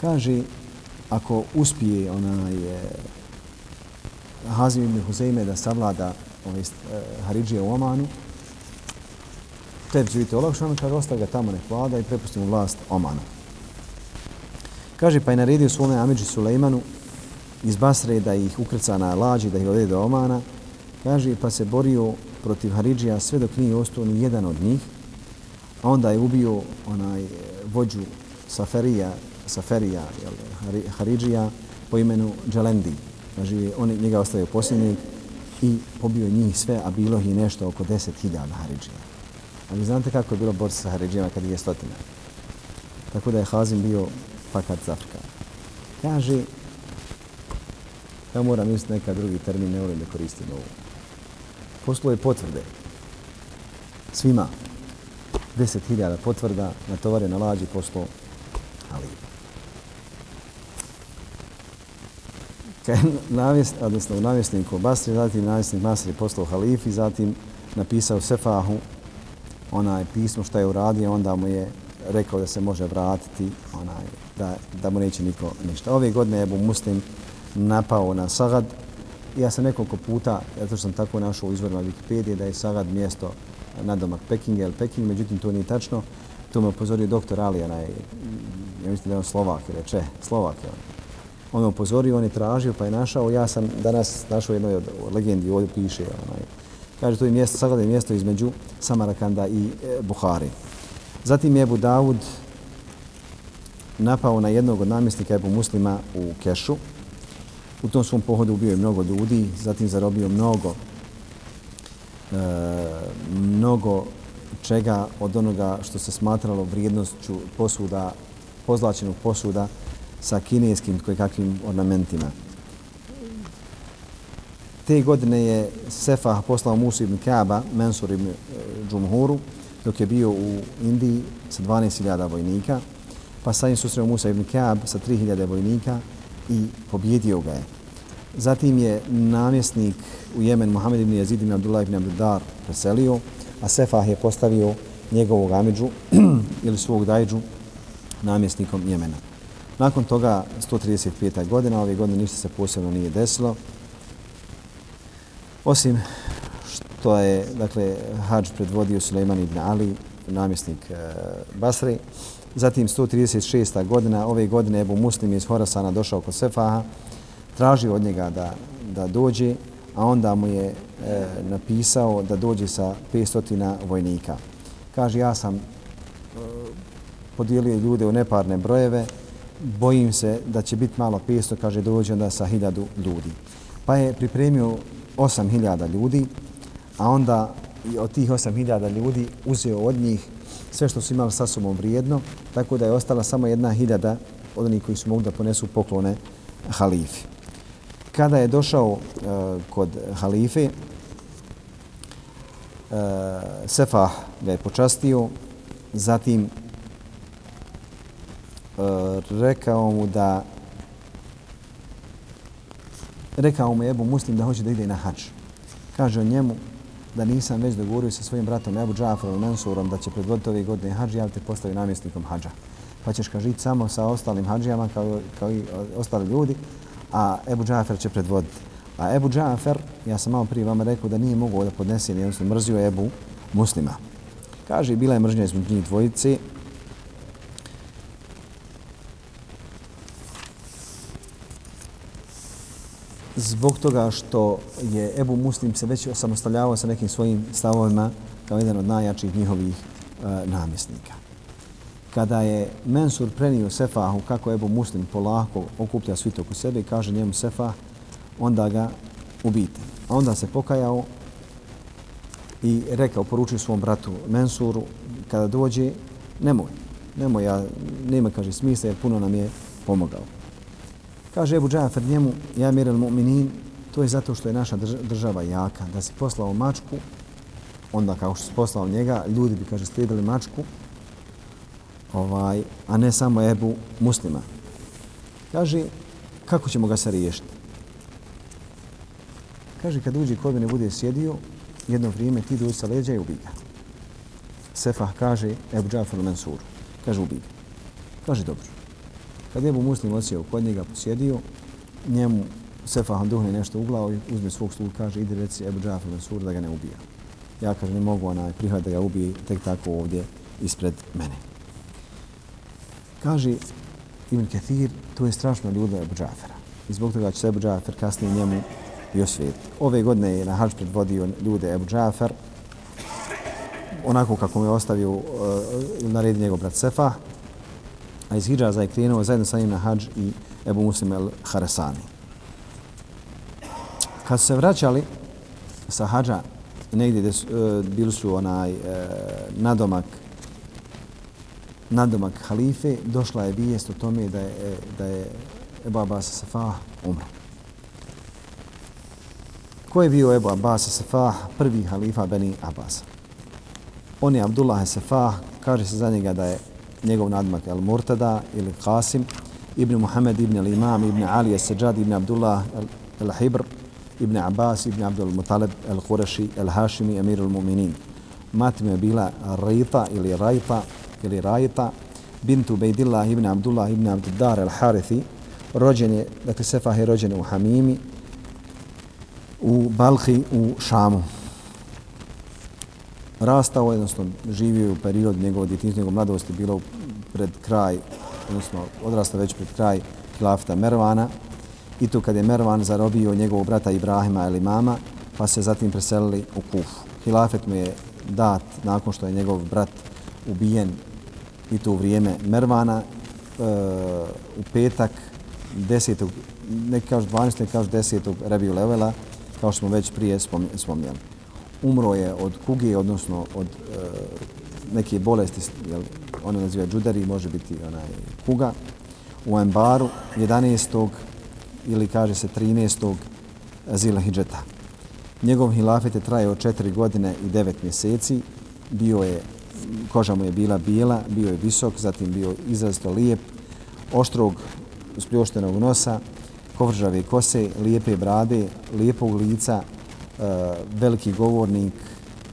Kaže, ako uspije onaj e, Hazim ibn Huzeyme da savlada ovaj, e, Haridžije u Omanu, tebi će biti olakšano, kaže, ostavi ga tamo nek vlada i prepustimo vlast Omana. Kaže, pa je naredio svome Amidži Sulejmanu iz Basre da ih ukrca na lađi, da ih odvede do Omana. Kaže, pa se borio protiv Haridžija sve dok nije ostao ni jedan od njih. a onda je ubio onaj e, vođu Saferija, Saferija, jel, Haridžija, po imenu Dželendi. Znači, on njega ostavio posljednik i pobio njih sve, a bilo ih nešto oko 10.000 Haridžija. A vi znate kako je bilo borca sa Haridžijama kad je stotina. Tako da je Hazim bio fakat zafrka. Kaže, ja moram misliti neka drugi termin, ne volim da koristim ovo. Poslo je potvrde. Svima. 10.000 potvrda na tovare na lađi poslo je dakle, [laughs] navjest, odnosno u navjesniku Basri, zatim navjesnik Basri poslao halifi, zatim napisao Sefahu onaj pismo što je uradio, onda mu je rekao da se može vratiti, onaj, da, da mu neće niko ništa. Ove godine je Ebu Muslim napao na Sagad. Ja sam nekoliko puta, zato što sam tako našao u izvorima Wikipedije, da je Sagad mjesto na domak Pekinga ili Peking, međutim to nije tačno. To me upozorio doktor Ali, onaj, ja mislim da je on Slovak ili Čeh, Slovak je on. On me upozorio, on je tražio pa je našao. Ja sam danas našao jednoj od legendi, ovdje piše, onaj, kaže to je mjesto, sagledaj mjesto između Samarakanda i e, Buhari. Zatim je Ebu Dawud napao na jednog od namjesnika Ebu Muslima u Kešu. U tom svom pohodu ubio je mnogo ljudi, zatim zarobio mnogo e, mnogo čega od onoga što se smatralo vrijednošću posuda, pozlačenog posuda sa kineskim kakvim ornamentima. Te godine je Sefah poslao Musa ibn Kaaba, Mansur ibn eh, Džumhuru, dok je bio u Indiji sa 12.000 vojnika, pa sa njim susreo Musa ibn Kaab sa 3.000 vojnika i pobjedio ga je. Zatim je namjesnik u Jemen Muhammed ibn Yazid ibn Abdullah ibn Abdudar preselio, a Sefah je postavio njegovog amidžu [clears throat] ili svog dajđu namjesnikom Jemena. Nakon toga, 135. godina, ove godine ništa se posebno nije desilo, osim što je, dakle, hađ predvodio Suleiman ibn Ali, namjesnik e, Basri. Zatim, 136. godina, ove godine, Ebu Muslim iz Horasana došao kod Sefaha, tražio od njega da, da dođe, a onda mu je e, napisao da dođe sa 500 vojnika. Kaže, ja sam e, podijelio ljude u neparne brojeve, bojim se da će biti malo 500, kaže, dođe onda sa 1000 ljudi. Pa je pripremio 8000 ljudi, a onda od tih 8000 ljudi uzeo od njih sve što su imali sa sobom vrijedno, tako da je ostala samo jedna hiljada od onih koji su mogli da ponesu poklone halifi. Kada je došao e, kod halife, e, Sefah ga je počastio, zatim rekao mu da rekao mu je Ebu Muslim da hoće da ide na hač. Kaže o njemu da nisam već dogovorio sa svojim bratom Ebu Džafarom Mansurom da će predvoditi ove godine i ja te postavi namjesnikom hađa. Pa ćeš ka žiti samo sa ostalim hađijama kao, kao i ostali ljudi, a Ebu Džafer će predvoditi. A Ebu Džafer, ja sam malo prije vama rekao da nije mogao da podnese, jednostavno mrzio Ebu muslima. Kaže, bila je mržnja između njih dvojice, zbog toga što je Ebu Muslim se već osamostaljavao sa nekim svojim stavovima kao jedan od najjačih njihovih e, namjesnika. Kada je Mensur prenio Sefahu kako Ebu Muslim polako okuplja svit oko sebe i kaže njemu Sefah, onda ga ubite. A onda se pokajao i rekao, poručio svom bratu Mensuru, kada dođe, nemoj, nemoj, ja, nema, kaže, smisla jer puno nam je pomogao. Kaže Ebu Džafer njemu, ja mir mu'minin, to je zato što je naša država jaka. Da si poslao mačku, onda kao što si poslao njega, ljudi bi, kaže, slijedili mačku, ovaj, a ne samo Ebu muslima. Kaže, kako ćemo ga se riješiti? Kaže, kad uđi kod mene bude sjedio, jedno vrijeme ti dođi sa leđa i ubiga. Sefah kaže Ebu Džafer Mansuru. Kaže, ubiga. Kaže, dobro. Kad je Ebu Muslim osjeo kod njega, posjedio, njemu Sefahan duhne nešto u glavu i uzme svog sluga, kaže, ide reci Ebu Džafir Mansur da ga ne ubija. Ja kaže, ne mogu onaj prihvat da ga ubije tek tako ovdje ispred mene. Kaže Ibn Kathir, to je strašno ljuda Ebu Džafira. I zbog toga će se Ebu Džafir kasnije njemu i osvijeti. Ove godine je na hađ predvodio ljude Ebu Džafir. onako kako mu je ostavio eh, uh, naredi njegov brat Sefah, a iz Hidžaza je krenuo zajedno sa njim na hađ i Ebu Muslim el Haresani. Kad su se vraćali sa hađa, negdje gdje su, e, bili su onaj e, nadomak nadomak halife, došla je vijest o tome da je, e, da je Ebu Abbas Safah umro. Ko je bio Ebu Abbas Safah, prvi halifa Beni Abbas? On je Abdullah Safah, kaže se za njega da je njegov nadmak El Murtada ili Qasim, ibn Muhammed ibn Al-Imam, ibn Ali As-Sajjad, ibn Abdullah Al-Hibr, ibn Abbas, ibn Abdul Mutalib, Al-Qurashi, Al-Hashimi, Amir Al-Mu'minin. Matim je bila Rita ili Rajta ili Rajta, bintu Bejdillah ibn Abdullah ibn Abduddar Al-Harithi, rođen je, dakle Sefah je rođen u Hamimi, u Balhi u Šamu. Rastao, jednostavno živio u period njegove djetinjstva, njegove mladosti, bilo pred kraj, odnosno odrastao već pred kraj hilafta Mervana. I tu kad je Mervan zarobio njegovog brata Ibrahima ili mama, pa se zatim preselili u Kufu. Hilafet mu je dat nakon što je njegov brat ubijen i to u vrijeme Mervana e, u petak 10. neki kažu 12. neki kažu 10. Rebiju Levela kao što smo već prije spominjali. Umro je od kuge, odnosno od e, neke bolesti, jel, ona naziva džudari, može biti onaj kuga, u Embaru 11. ili kaže se 13. Zila Hidžeta. Njegov hilafet je trajao četiri godine i devet mjeseci. Bio je, koža mu je bila bijela, bio je visok, zatim bio izrazito lijep, oštrog, spljoštenog nosa, kovržave kose, lijepe brade, lijepog lica, Eh, veliki govornik,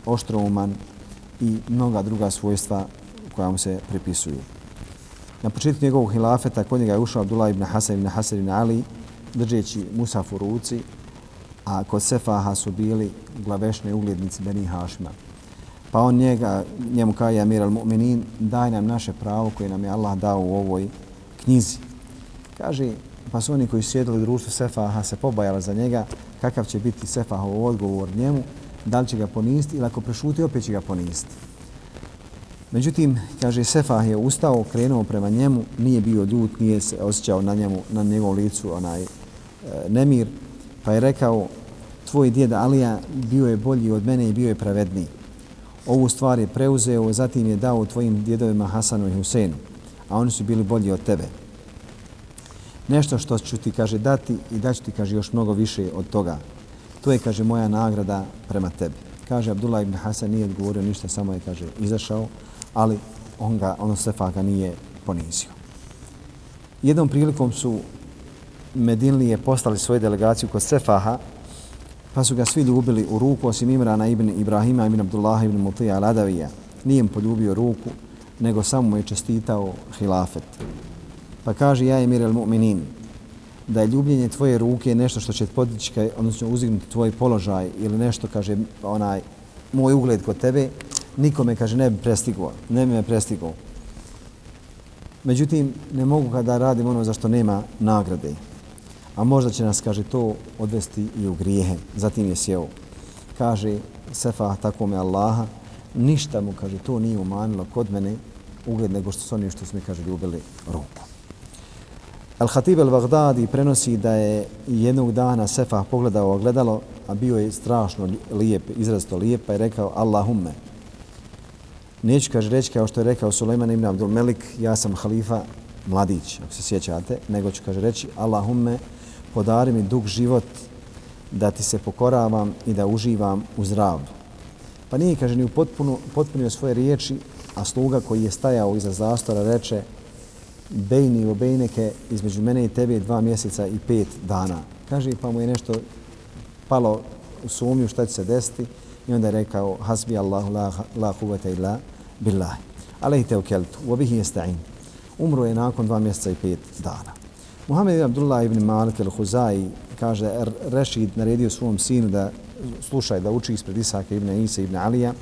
oštrouman i mnoga druga svojstva koja mu se pripisuju. Na početku njegovog hilafeta kod njega je ušao Abdullah ibn Hasan ibn Hasan ibn Ali držeći Musaf u ruci, a kod Sefaha su bili glavešne uglednici Beni Hašma. Pa on njega, njemu kaže Amir al-Mu'minin, daj nam naše pravo koje nam je Allah dao u ovoj knjizi. Kaže, pa su oni koji su sjedili u društvu Sefaha se pobajali za njega, kakav će biti Sefahov odgovor njemu, da li će ga poniziti ili ako prešuti, opet će ga poniziti. Međutim, kaže, Sefah je ustao, krenuo prema njemu, nije bio ljut, nije se osjećao na njemu, na njegovom licu onaj e, nemir, pa je rekao, tvoj djed Alija bio je bolji od mene i bio je pravedniji. Ovu stvar je preuzeo, zatim je dao tvojim djedovima Hasanu i Huseinu, a oni su bili bolji od tebe nešto što ću ti, kaže, dati i daću ti, kaže, još mnogo više od toga. To je, kaže, moja nagrada prema tebi. Kaže, Abdullah ibn Hasan nije odgovorio ništa, samo je, kaže, izašao, ali on ga, ono Sefa ga nije ponizio. Jednom prilikom su Medinlije postali svoju delegaciju kod Sefaha, pa su ga svi ljubili u ruku, osim Imrana ibn Ibrahima ibn Abdullah ibn Mutija al-Adavija. Nije im poljubio ruku, nego samo mu je čestitao hilafet. Pa kaže ja emir el mu'minin da je ljubljenje tvoje ruke nešto što će podići, odnosno uzignuti tvoj položaj ili nešto, kaže, onaj, moj ugled kod tebe, nikome, kaže, ne bi prestigao, ne bi me prestigao. Međutim, ne mogu kada radim ono za što nema nagrade. A možda će nas, kaže, to odvesti i u grijehe. Zatim je sjeo. Kaže, sefa tako me Allaha, ništa mu, kaže, to nije umanilo kod mene ugled nego što su oni što su mi, kaže, ljubili ruku. Al-Khatib al-Baghdadi prenosi da je jednog dana Sefah pogledao ogledalo, a bio je strašno lijep, izrazito lijep, pa je rekao Allahumme. Neću kaže reći kao što je rekao Suleiman ibn Abdul Melik, ja sam halifa mladić, ako se sjećate, nego ću kaže reći Allahumme, podari mi dug život da ti se pokoravam i da uživam u zdravlju. Pa nije, kaže, ni u potpunu, potpunio svoje riječi, a sluga koji je stajao iza zastora reče bejni u bejneke između mene i tebe dva mjeseca i pet dana. Kaže, pa mu je nešto palo u sumnju šta će se desiti i onda je rekao hasbi Allahu la, la huvata illa billahi. Alehi te ukeltu, u obihi jesta'in. Umro je nakon dva mjeseca i pet dana. Muhammed ibn Abdullah ibn Malik al-Huzai kaže er, Rešid naredio svom sinu da slušaj, da uči ispred Isaka ibn Isa ibn Alija,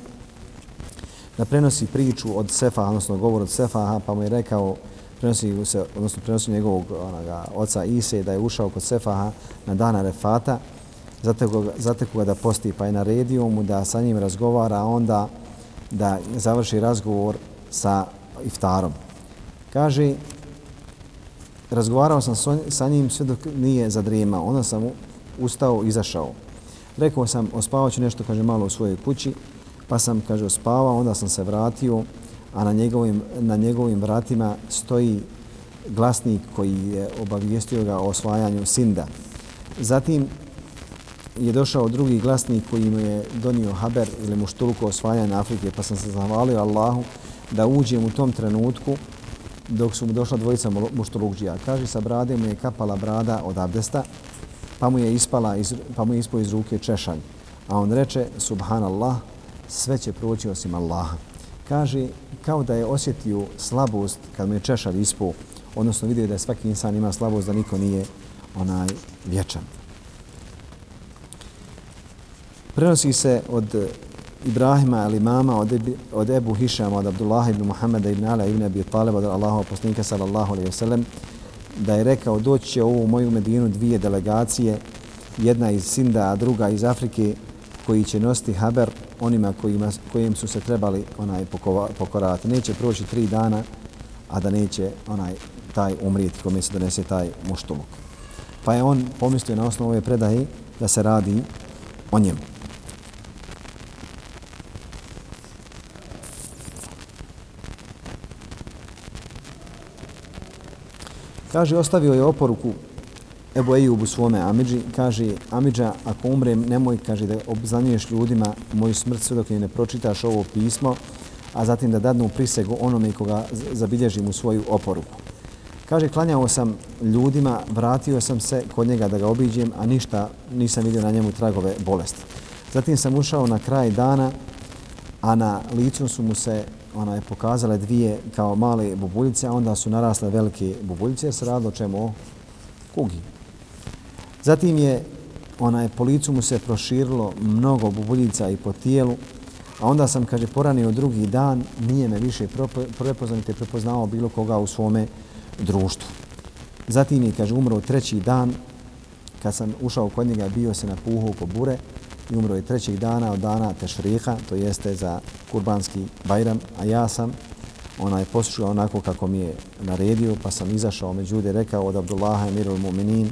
da prenosi priču od Sefaha, odnosno govor od Sefaha, pa mu je rekao prenosi se, odnosno prenosi njegovog onoga, oca Ise da je ušao kod Sefaha na dana Refata, zateku ga, zateku ga da posti pa je naredio mu da sa njim razgovara, a onda da završi razgovor sa iftarom. Kaže, razgovarao sam sa njim sve dok nije zadrijemao. Onda sam ustao i izašao. Rekao sam, ospavao ću nešto, kaže, malo u svojoj kući, pa sam, kaže, ospavao, onda sam se vratio, a na njegovim, na njegovim vratima stoji glasnik koji je obavijestio ga o osvajanju Sinda. Zatim je došao drugi glasnik koji mu je donio haber ili muštuluku osvajanja Afrike, pa sam se zahvalio Allahu da uđem u tom trenutku dok su mu došla dvojica muštulukđija. Kaže, sa brade mu je kapala brada od abdesta, pa mu je ispala iz, pa mu je ispao iz ruke češalj. A on reče, subhanallah, sve će proći osim Allaha. Kaže, kao da je osjetio slabost kad mu je češar ispao, odnosno vidio da je svaki insan ima slabost, da niko nije onaj vječan. Prenosi se od Ibrahima ali mama od, Ebi, od Ebu Hišama, od Abdullaha ibn Muhammeda ibn Ala ibn Abi Talib, od Allahova poslanika sallallahu alaihi wasallam, da je rekao doći će u moju Medinu dvije delegacije, jedna iz Sinda, a druga iz Afrike, koji će nositi haber onima kojima, kojim su se trebali onaj pokorati. Neće proći tri dana, a da neće onaj taj umrijeti kome se donese taj muštuluk. Pa je on pomislio na osnovu ove predaje da se radi o njemu. Kaže, ostavio je oporuku Ebu Ejubu svome Amidži. Kaže, Amidža, ako umrem, nemoj, kaže, da obznanjuješ ljudima moju smrt sve dok ne pročitaš ovo pismo, a zatim da dadnu prisegu onome koga zabilježim u svoju oporuku. Kaže, klanjao sam ljudima, vratio sam se kod njega da ga obiđem, a ništa nisam vidio na njemu tragove bolesti. Zatim sam ušao na kraj dana, a na licu su mu se ona je pokazale dvije kao male bubuljice, a onda su narasle velike bubuljice, jer se radilo čemu o kugi. Zatim je ona po licu mu se proširilo mnogo bubuljica i po tijelu, a onda sam, kaže, poranio drugi dan, nije me više prepoznao, te prepoznao bilo koga u svome društvu. Zatim je, kaže, umro treći dan, kad sam ušao kod njega, bio se na puhu po bure, i umro je trećeg dana od dana Tešriha, to jeste za kurbanski bajram, a ja sam onaj poslušao onako kako mi je naredio, pa sam izašao među ljude, rekao od Abdullaha Emirul Muminin,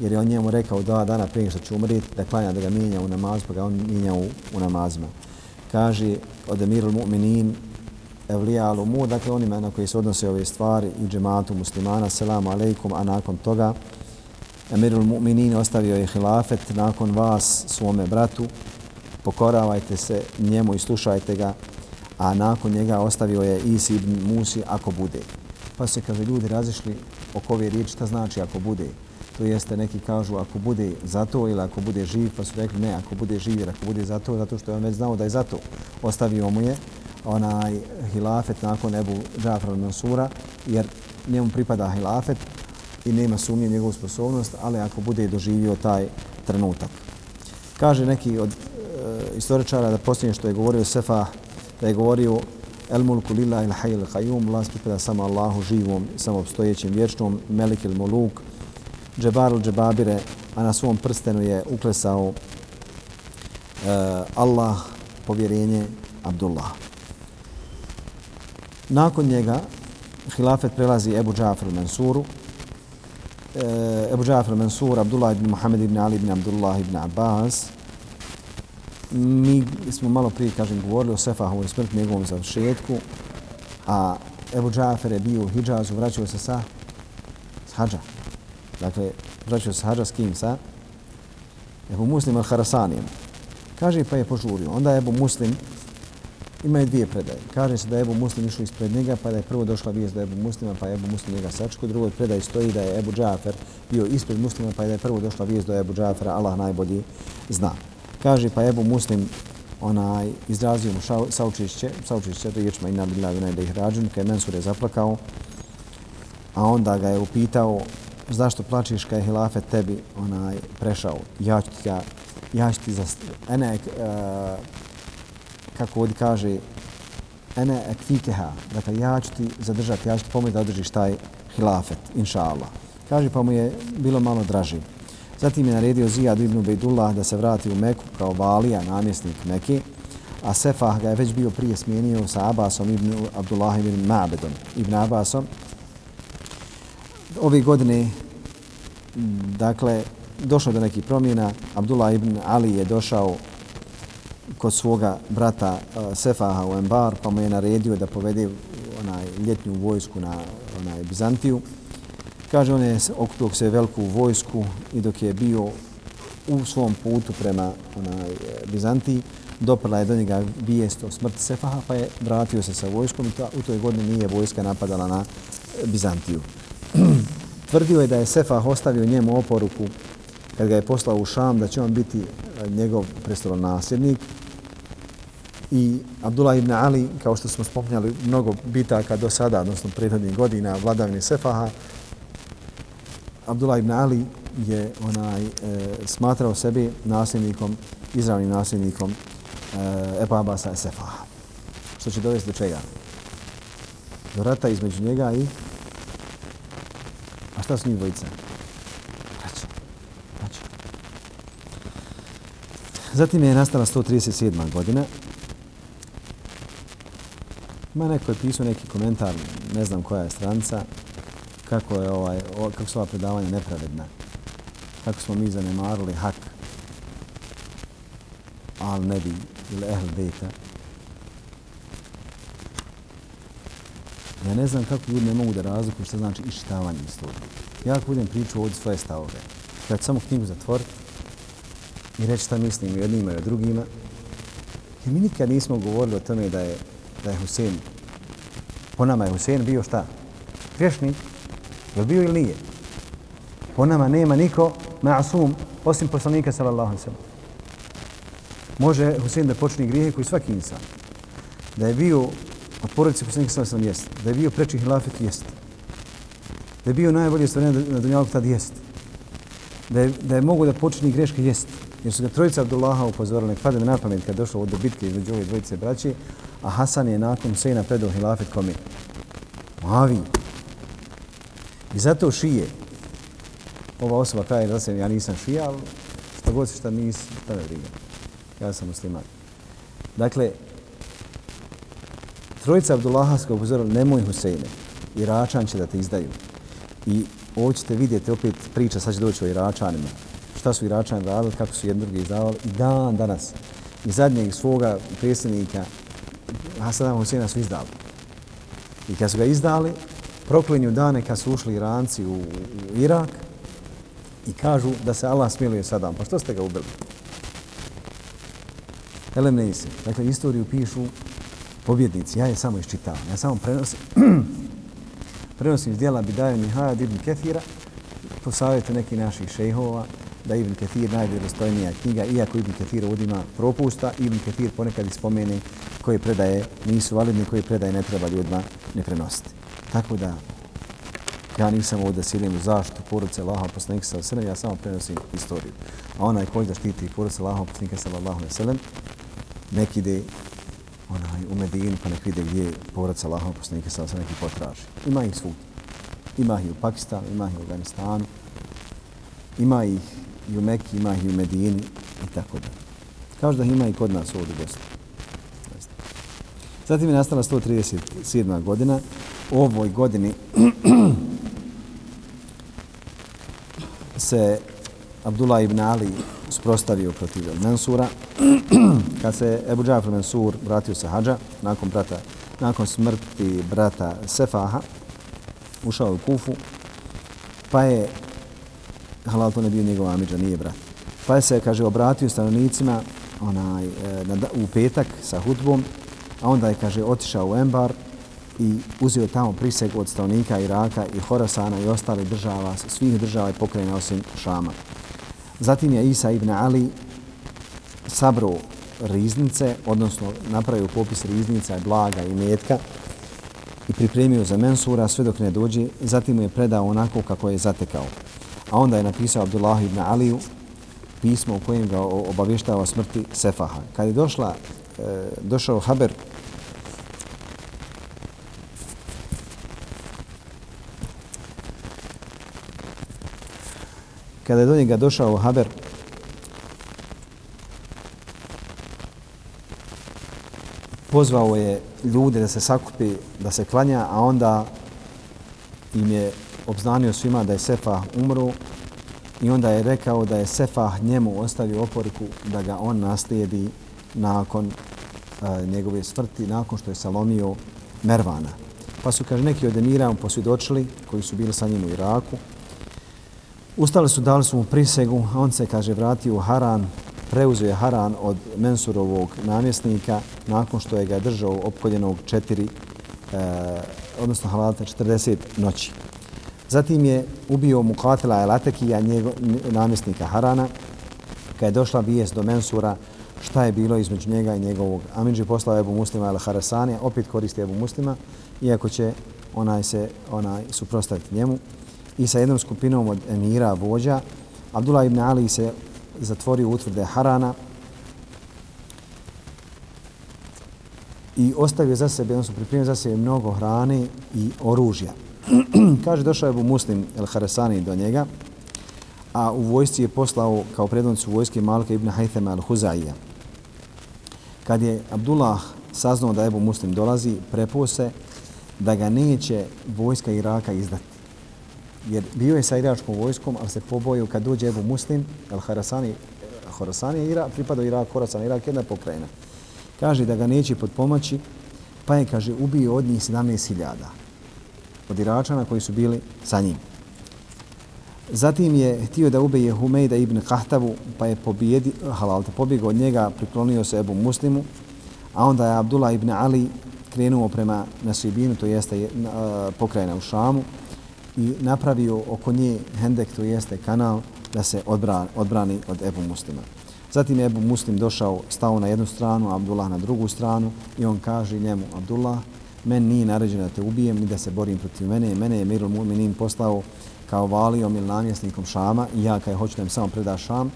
jer je on njemu rekao dva dana prije što će umriti, da klanja da ga mijenja u namaz, pa ga on mijenja u, u namazima. Kaže od Emirul Muminin, Evlija Alumu, dakle onima na koji se odnose ove stvari i džematu muslimana, selamu alaikum, a nakon toga Emirul Mu'minin ostavio je hilafet nakon vas svome bratu, pokoravajte se njemu i slušajte ga, a nakon njega ostavio je Isi ibn Musi ako bude. Pa se, kaže, ljudi razišli oko ove riječi, šta znači ako bude? To jeste, neki kažu ako bude zato ili ako bude živ, pa su rekli ne, ako bude živ jer ako bude zato, zato što je on već znao da je zato. Ostavio mu je onaj hilafet nakon Ebu Džafra Mansura, jer njemu pripada hilafet, i nema sumnje njegovu sposobnost, ali ako bude doživio taj trenutak. Kaže neki od e, istoričara da posljednje što je govorio Sefa, da je govorio El mulku lila il hayl qayyum, vlast pripada samo Allahu živom, samo stojećim vječnom, Melik il muluk, Džebarul Džebabire, a na svom prstenu je uklesao uh, Allah, povjerenje Abdullah. Nakon njega hilafet prelazi Ebu Džafru Mansuru, E, Ebu Džafru Mansur, Abdullah ibn Muhammed ibn Ali ibn Abdullah ibn Abbas. Mi smo malo prije, kažem, govorili o Sefahovoj smrti, njegovom završetku, a Ebu Džafer je bio u Hidžazu, vraćao se sa, sa Hadža. Dakle, vraćao se hađa s kim? Sa Ebu Muslim al-Harasanijem. Kaže, pa je požurio. Onda je Ebu Muslim imaju dvije predaje. Kaže se da je Ebu Muslim išao ispred njega, pa da je prvo došla vijest do Ebu Muslima, pa je Ebu Muslim njega sačko. Drugoj predaje stoji da je Ebu Džafer bio ispred Muslima, pa da je prvo došla vijest do Ebu Džafera, Allah najbolji zna. Kaže pa Ebu Muslim onaj izrazio mu saučišće, saučišće riječima inna billahi da ih rađun, kada je Mensur je zaplakao, a onda ga je upitao zašto plačiš kad je hilafet tebi onaj prešao. Ja ću ti, ja, ja ću ti za, ene, uh, kako ovdje kaže, ene ekfikeha, dakle ja ću ti zadržati, ja ću ti pomoći da održiš taj hilafet, inša Allah. Kaže pa mu je bilo malo draži. Zatim je naredio Zijad ibn Bejdullah da se vrati u Meku kao valija, namjesnik Meki, a Sefah ga je već bio prije smijenio sa Abbasom ibn Abdullah ibn Ma'bedom, ibn Abbasom. Ove godine, dakle, došlo do nekih promjena. Abdullah ibn Ali je došao kod svoga brata uh, Sefaha u Embar, pa mu je naredio da povede onaj ljetnju vojsku na onaj Bizantiju. Kaže, on je okupio se veliku vojsku i dok je bio u svom putu prema onaj, eh, Bizantiji, doprla je do njega vijest o smrti Sefaha, pa je vratio se sa vojskom i ta, u toj godini nije vojska napadala na Bizantiju. Tvrdio je da je Sefah ostavio njemu oporuku kad ga je poslao u Šam da će on biti e, njegov prestolonasljednik i Abdullah ibn Ali, kao što smo spomnjali mnogo bitaka do sada, odnosno prethodnih godina vladavine Sefaha, Abdullah ibn Ali je onaj e, smatrao sebi nasljednikom, izravnim nasljednikom e, Ebu Abasa Sefaha. Što će dovesti do čega? Do rata između njega i... Šta su njih dvojica? Braća. Braća. Zatim je nastala 137. godina. Ma neko je pisao neki komentar, ne znam koja je stranca, kako je ovaj, o, kako su ova predavanja nepravedna. Kako smo mi zanemarili hak al nebi ili ehl beta. Ja ne znam kako ljudi ne mogu da razlikuju što znači iščitavanje istorije. Ja ako budem pričao ovdje svoje stavove, kad samo knjigu zatvoriti i reći šta mislim i jednima i o drugima, jer mi nikad nismo govorili o tome da je, da je Husein, po nama je Husein bio šta? Grešnik. Je li bio ili nije? Po nama nema niko ma'asum osim poslanika sallallahu alaihi sallam. Može Husein da počne grijehe koji svaki insan. Da je bio A porodice poslanika sallallahu sam jeste. jest. Da je bio preči hilafet jest. Da je bio najbolje stvaranje na dunjalku tad jest. Da je, da je mogu da počne greške jest. Jer su ga trojica Abdullaha upozorili, nek pade na pamet kad došlo do bitke između ove dvojice braće, a Hasan je nakon Huseina predao hilafet kome? Muavi. I zato šije, ova osoba kaže da sam ja nisam šija, ali što god se šta nisi, šta ne briga. Ja sam musliman. Dakle, trojica Abdullaha su ga upozorili, nemoj Huseine, Iračan će da te izdaju. I ovo ćete vidjeti opet priča, sad će doći o Iračanima. Šta su Iračani radili, kako su jedni drugi izdavali. I dan danas, i zadnjeg svoga predsjednika, Hasadama Huseina su izdali. I kad su ga izdali, proklinju dane kad su ušli Iranci u, u Irak i kažu da se Allah smiluje Sadam. Pa što ste ga ubili? Elem ne isi. Dakle, istoriju pišu pobjednici. Ja je samo iščitavam. Ja samo prenosim, [clears throat] prenosim iz dijela Bidaja Mihajad ibn Kethira po savjetu nekih naših šejhova da Ibn Ketir najvjerostojnija knjiga, iako Ibn Ketir ovdje ima propusta, Ibn Kefir ponekad ispomene koje predaje nisu validne, koje predaje ne treba ljudima ne prenositi. Tako da ja nisam ovdje da sjedim u zaštitu porodice Allaha poslanika sa alejhi ja samo prenosim istoriju. A onaj koji zaštiti porodice Allaha poslanika sallallahu alejhi ve sellem nek ide onaj u Medinu pa nek vide gdje je porodica Allaha poslanika sallallahu se neki potraži. Ima ih svud. Ima ih u Pakistanu, ima ih u Afganistanu, ima ih i u Mekki, ima ih i u Medini i tako da. Kažu da ima i kod nas ovdje dosta. Zatim je nastala 137. godina. U ovoj godini [clears throat] se Abdullah ibn Ali sprostavio protiv Mansura. [clears throat] Kad se Ebu Džafr Mansur vratio sa hađa, nakon, brata, nakon smrti brata Sefaha, ušao u Kufu, pa je, halal to ne bio njegov amidža, nije brat, pa je se, kaže, obratio stanovnicima onaj, e, na, u petak sa hudbom, a onda je, kaže, otišao u Embar i uzeo tamo priseg od stanovnika Iraka i Horasana i ostale država, svih država i pokrena osim Šama. Zatim je Isa ibn Ali sabro riznice, odnosno napravio popis riznica, blaga i metka i pripremio za Mensura sve dok ne dođe, zatim mu je predao onako kako je zatekao. A onda je napisao Abdullah ibn Aliju pismo u kojem ga obavještava o smrti Sefaha. Kad je došla, e, došao Haber kada je do njega došao Haber, pozvao je ljude da se sakupi, da se klanja, a onda im je obznanio svima da je Sefah umru i onda je rekao da je Sefah njemu ostavio oporiku da ga on naslijedi nakon a, njegove smrti, nakon što je salomio Mervana. Pa su, kaže, neki od emira posvjedočili koji su bili sa njim u Iraku. Ustali su, dali su mu prisegu, a on se, kaže, vratio u Haran, preuzeo je Haran od Mensurovog namjesnika nakon što je ga držao opkoljenog četiri, e, odnosno halata 40 noći. Zatim je ubio Mukatila Elatekija, njego, namjesnika Harana, kad je došla vijest do Mensura šta je bilo između njega i njegovog Amidži poslao Ebu Muslima ili Harasanija, opet koristi Ebu Muslima, iako će onaj se onaj suprostaviti njemu. I sa jednom skupinom od emira, vođa, Abdullah ibn Ali se zatvorio utvrde Harana i ostavio za sebe, odnosno pripremio za sebe mnogo hrane i oružja. [clears throat] Kaže, došao je bu muslim El Haresani do njega, a u vojsci je poslao kao predvodnicu vojske Malika ibn Haythama al Huzaija. Kad je Abdullah saznao da Ebu Muslim dolazi, prepose da ga neće vojska Iraka izdati. Jer bio je sa iračkom vojskom, ali se pobojio kad dođe Ebu Muslim, El Harasani, Horasani je Irak, pripada Irak, Horasan, Irak, jedna pokrajina. Kaže da ga neće podpomaći, pa je, kaže, ubio od njih 17.000 od Iračana koji su bili sa njim. Zatim je htio da ubeje Humejda ibn Kahtavu, pa je pobjedi, halalte, pobjegao od njega, priklonio se Ebu Muslimu, a onda je Abdullah ibn Ali krenuo prema Nasibinu, to jeste pokrajina u Šamu, i napravio oko nje hendek, to jeste kanal, da se odbrani, odbrani od Ebu Muslima. Zatim je Ebu Muslim došao, stao na jednu stranu, Abdullah na drugu stranu i on kaže njemu, Abdullah, meni nije naređeno da te ubijem ni da se borim protiv mene. Mene je Mirul Mu'minin poslao kao valijom ili namjesnikom Šama i ja kaj hoću da im samo preda Šam.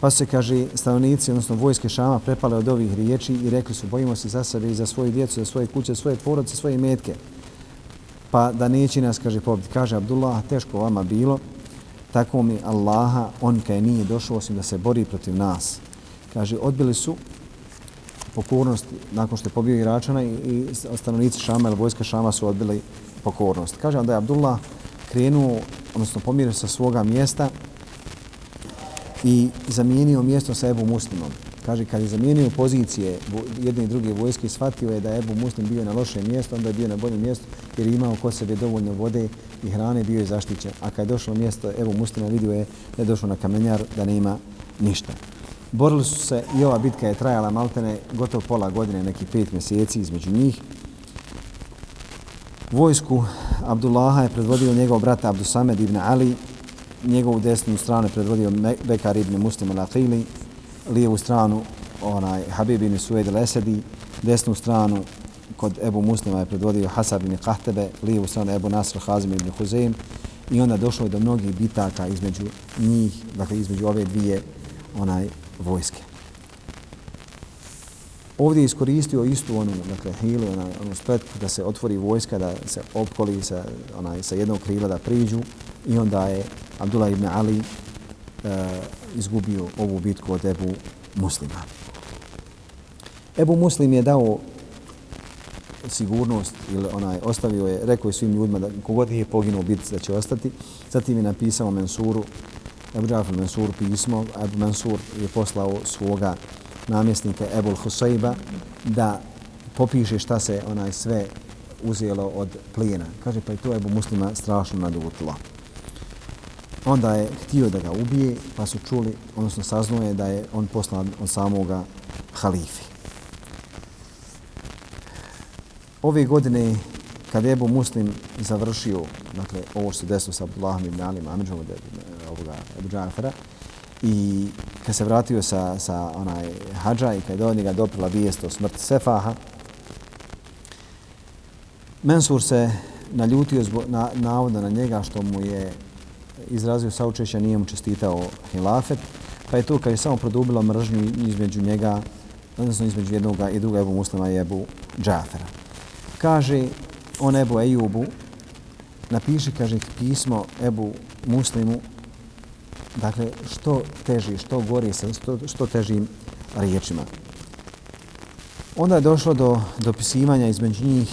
Pa se, kaže, stanovnici, odnosno vojske Šama, prepale od ovih riječi i rekli su, bojimo se za sebe i za svoju djecu, za svoje kuće, svoje porodice, svoje metke. Pa da neće nas, kaže, pobiti. Kaže Abdullah, teško vama bilo, tako mi Allaha, on kaj nije došao osim da se bori protiv nas. Kaže, odbili su pokornost nakon što je pobio Iračana i, i stanovnici Šama ili vojska Šama su odbili pokornost. Kaže da je Abdullah krenuo, odnosno pomirio sa svoga mjesta i zamijenio mjesto sa Ebu Muslimom. Kaže, kad je zamijenio pozicije jedne i druge vojske, shvatio je da je Ebu Muslim bio na lošem mjestu, onda je bio na boljem mjestu jer je imao kod sebe dovoljno vode i hrane, bio je zaštićen. A kad je došlo mjesto Ebu Muslima, vidio je da je došlo na kamenjar, da nema ništa. Borili su se i ova bitka je trajala maltene gotovo pola godine, neki pet mjeseci između njih. Vojsku Abdullaha je predvodio njegov brat Abdusamed ibn Ali, njegovu desnu stranu je predvodio Bekar ibn Muslim al-Aqili, lijevu stranu onaj Habib ibn Sued al-Esedi, desnu stranu kod Ebu Muslima je predvodio Hasab ibn Kahtebe, lijevu stranu Ebu Nasr Hazim ibn Huzeim i onda došlo je do mnogih bitaka između njih, dakle između ove dvije onaj vojske. Ovdje je iskoristio istu onu, dakle, hilu, onaj, onu spletku da se otvori vojska, da se opkoli sa, onaj, sa jednog krila da priđu i onda je Abdullah ibn Ali e, izgubio ovu bitku od Ebu Muslima. Ebu Muslim je dao sigurnost ili onaj ostavio je, rekao je svim ljudima da kogod ih je poginuo bitci da će ostati. Zatim je napisao Mensuru Ebu Džafir Mansur pismo, Ebu Mansur je poslao svoga namjesnika Ebu Husayba da popiše šta se onaj sve uzelo od plijena. Kaže, pa i to Ebu Muslima strašno nadutilo. Onda je htio da ga ubije, pa su čuli, odnosno saznuje da je on poslan od samoga halifi. Ove godine, kad je Ebu Muslim završio, dakle, ovo što se desilo sa Abdullahom ibn Alim, Amidžom, eh, ovoga Ebu Džafara i kad se vratio sa, sa onaj hađa i kad je do njega doprila vijest o smrti Sefaha, Mensur se naljutio zbog, na, navodno na njega što mu je izrazio saučešća, nije mu čestitao hilafet, pa je to kad je samo produbilo mržnju između njega, odnosno između jednog i druga Ebu Muslima i Ebu Džafera. Kaže on Ebu Ejubu, napiši, kaže, pismo Ebu Muslimu dakle, što teži, što gori sa što, što težim riječima. Onda je došlo do dopisivanja između njih,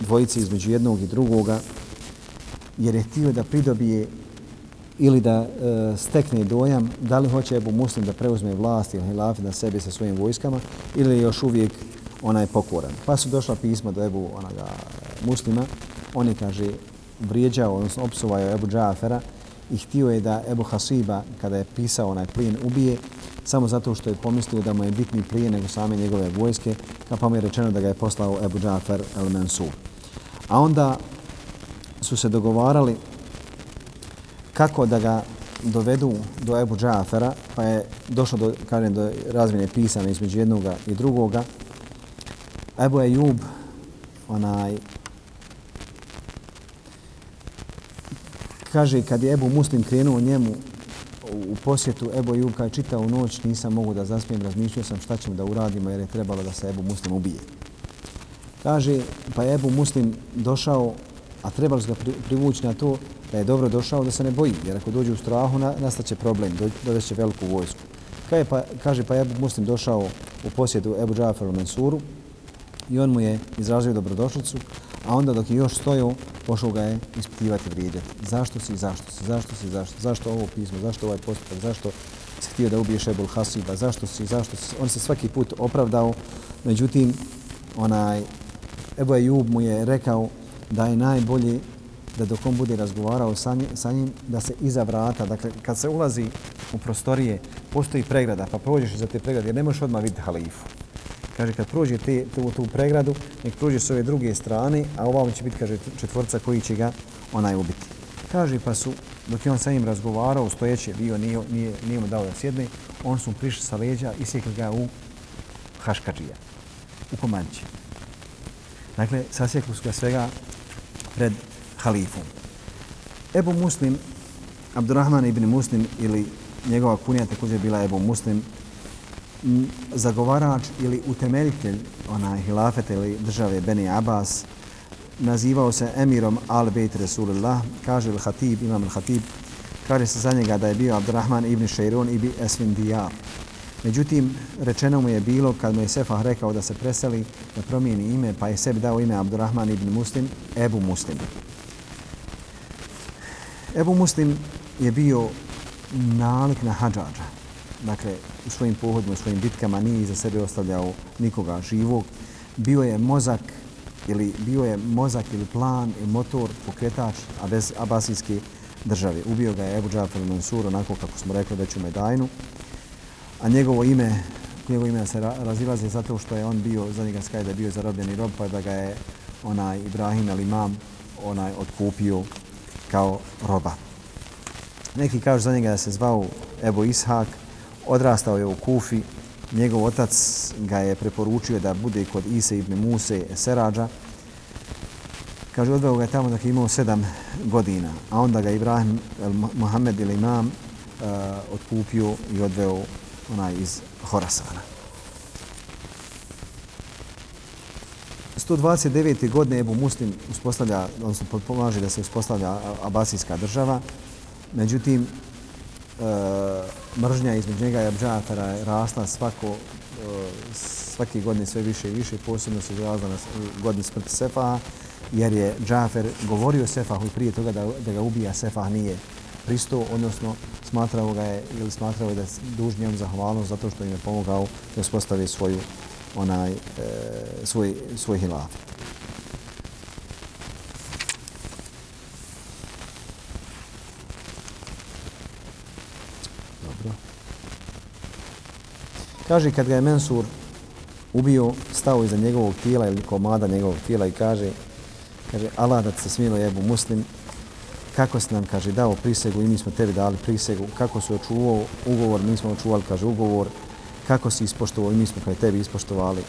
dvojice između jednog i drugoga, jer je htio da pridobije ili da e, stekne dojam da li hoće Ebu Muslim da preuzme vlast ili hilafet na sebi sa svojim vojskama ili je još uvijek onaj pokoran. Pa su došla pisma do Ebu onoga Muslima, on je, kaže, vrijeđao, odnosno opsuvao Ebu Džafera i htio je da Ebu Hasiba, kada je pisao onaj plin, ubije, samo zato što je pomislio da mu je bitni prije nego same njegove vojske, kao pa mu je rečeno da ga je poslao Ebu Džafer el Mansur. A onda su se dogovarali kako da ga dovedu do Ebu Džafera, pa je došlo do, kažem, do razmjene pisana između jednoga i drugoga. Ebu Ejub, onaj, kaže, kad je Ebu Muslim krenuo njemu u posjetu, Ebu Ejub kada je čitao noć, nisam mogu da zaspijem, razmišljao sam šta ćemo da uradimo jer je trebalo da se Ebu Muslim ubije. Kaže, pa je Ebu Muslim došao, a trebalo se ga privući na to da je dobro došao da se ne boji, jer ako dođe u strahu, nastaće problem, dodeće veliku vojsku. Kaže pa, kaže, pa ja bi Muslim došao u posjedu Ebu Džaferu Mansuru i on mu je izrazio dobrodošlicu, a onda dok je još stojao, pošao ga je ispitivati i vrijeđati. Zašto si, zašto si, zašto si, zašto, zašto ovo pismo, zašto ovaj postupak, zašto si htio da ubiješ Ebul Hasiba, zašto si, zašto si. On se svaki put opravdao, međutim, onaj, Ebu Ejub mu je rekao da je najbolje da dok on bude razgovarao sa njim, sa njim, da se iza vrata, dakle, kad se ulazi u prostorije, postoji pregrada, pa prođeš za te pregrade, jer ne možeš odmah vidjeti halifu. Kaže, kad prođe te, tu, tu pregradu, nek prođe s ove druge strane, a ovam će biti, kaže, četvorca koji će ga onaj ubiti. Kaže, pa su, dok je on sa njim razgovarao, stojeće bio, nije, nije, nije mu dao da sjedne, on su prišli sa leđa i sjekli ga u haškađija, u komanći. Dakle, sasjekli su ga svega pred halifom. Ebu Muslim, Abdurrahman ibn Muslim ili njegova kunija također bila Ebu Muslim, zagovarač ili utemeljitelj onaj hilafet ili države Beni Abbas, nazivao se emirom Al-Bejt Resulullah, kaže Al-Hatib, imam Al-Hatib, kaže se za njega da je bio Abdurrahman ibn Šeirun ibn Esvin Diyar. Međutim, rečeno mu je bilo kad mu je Sefah rekao da se preseli, da promijeni ime, pa je sebi dao ime Abdurrahman ibn Muslim, Ebu Muslim. Ebu Muslim je bio nalik na hađađa. Dakle, u svojim pohodima, u svojim bitkama nije iza sebe ostavljao nikoga živog. Bio je mozak ili bio je mozak ili plan i motor, pokretač abasijske države. Ubio ga je Ebu Džafar Mansur, onako kako smo rekli već u Medajnu. A njegovo ime, njegovo ime se razilaze zato što je on bio, za njega skaj da je bio zarobljeni rob, pa da ga je onaj Ibrahim ali imam onaj otkupio kao roba. Neki kažu za njega da se zvao Ebo Ishak, odrastao je u Kufi, njegov otac ga je preporučio da bude kod Ise ibn Muse Serađa. Kaže, odveo ga je tamo dok je imao sedam godina, a onda ga Ibrahim Mohamed ili imam uh, otkupio i odveo onaj iz Horasana. 129. godine Ebu Muslim uspostavlja, odnosno pomaže da se uspostavlja Abasijska država. Međutim, e, mržnja između njega i Abdžafara je rasla svako, e, svake godine sve više i više, posebno se zrazla na godini smrti Sefaha, jer je Džafer govorio Sefahu i prije toga da, da ga ubija, Sefah nije pristo, odnosno smatrao ga je ili smatrao da je dužnijom zahvalnost zato što im je pomogao da uspostavi svoju onaj e, svoj, svoj hilaf. Dobro. Kaže, kad ga je Mensur ubio, stao iza njegovog tijela ili komada njegovog tijela i kaže, kaže, Allah da se smilo jebu muslim, kako si nam, kaže, dao prisegu i mi smo tebi dali prisegu, kako si očuvao ugovor, mi smo očuvali, kaže, ugovor, kako si ispoštovao i mi smo kao tebi ispoštovali.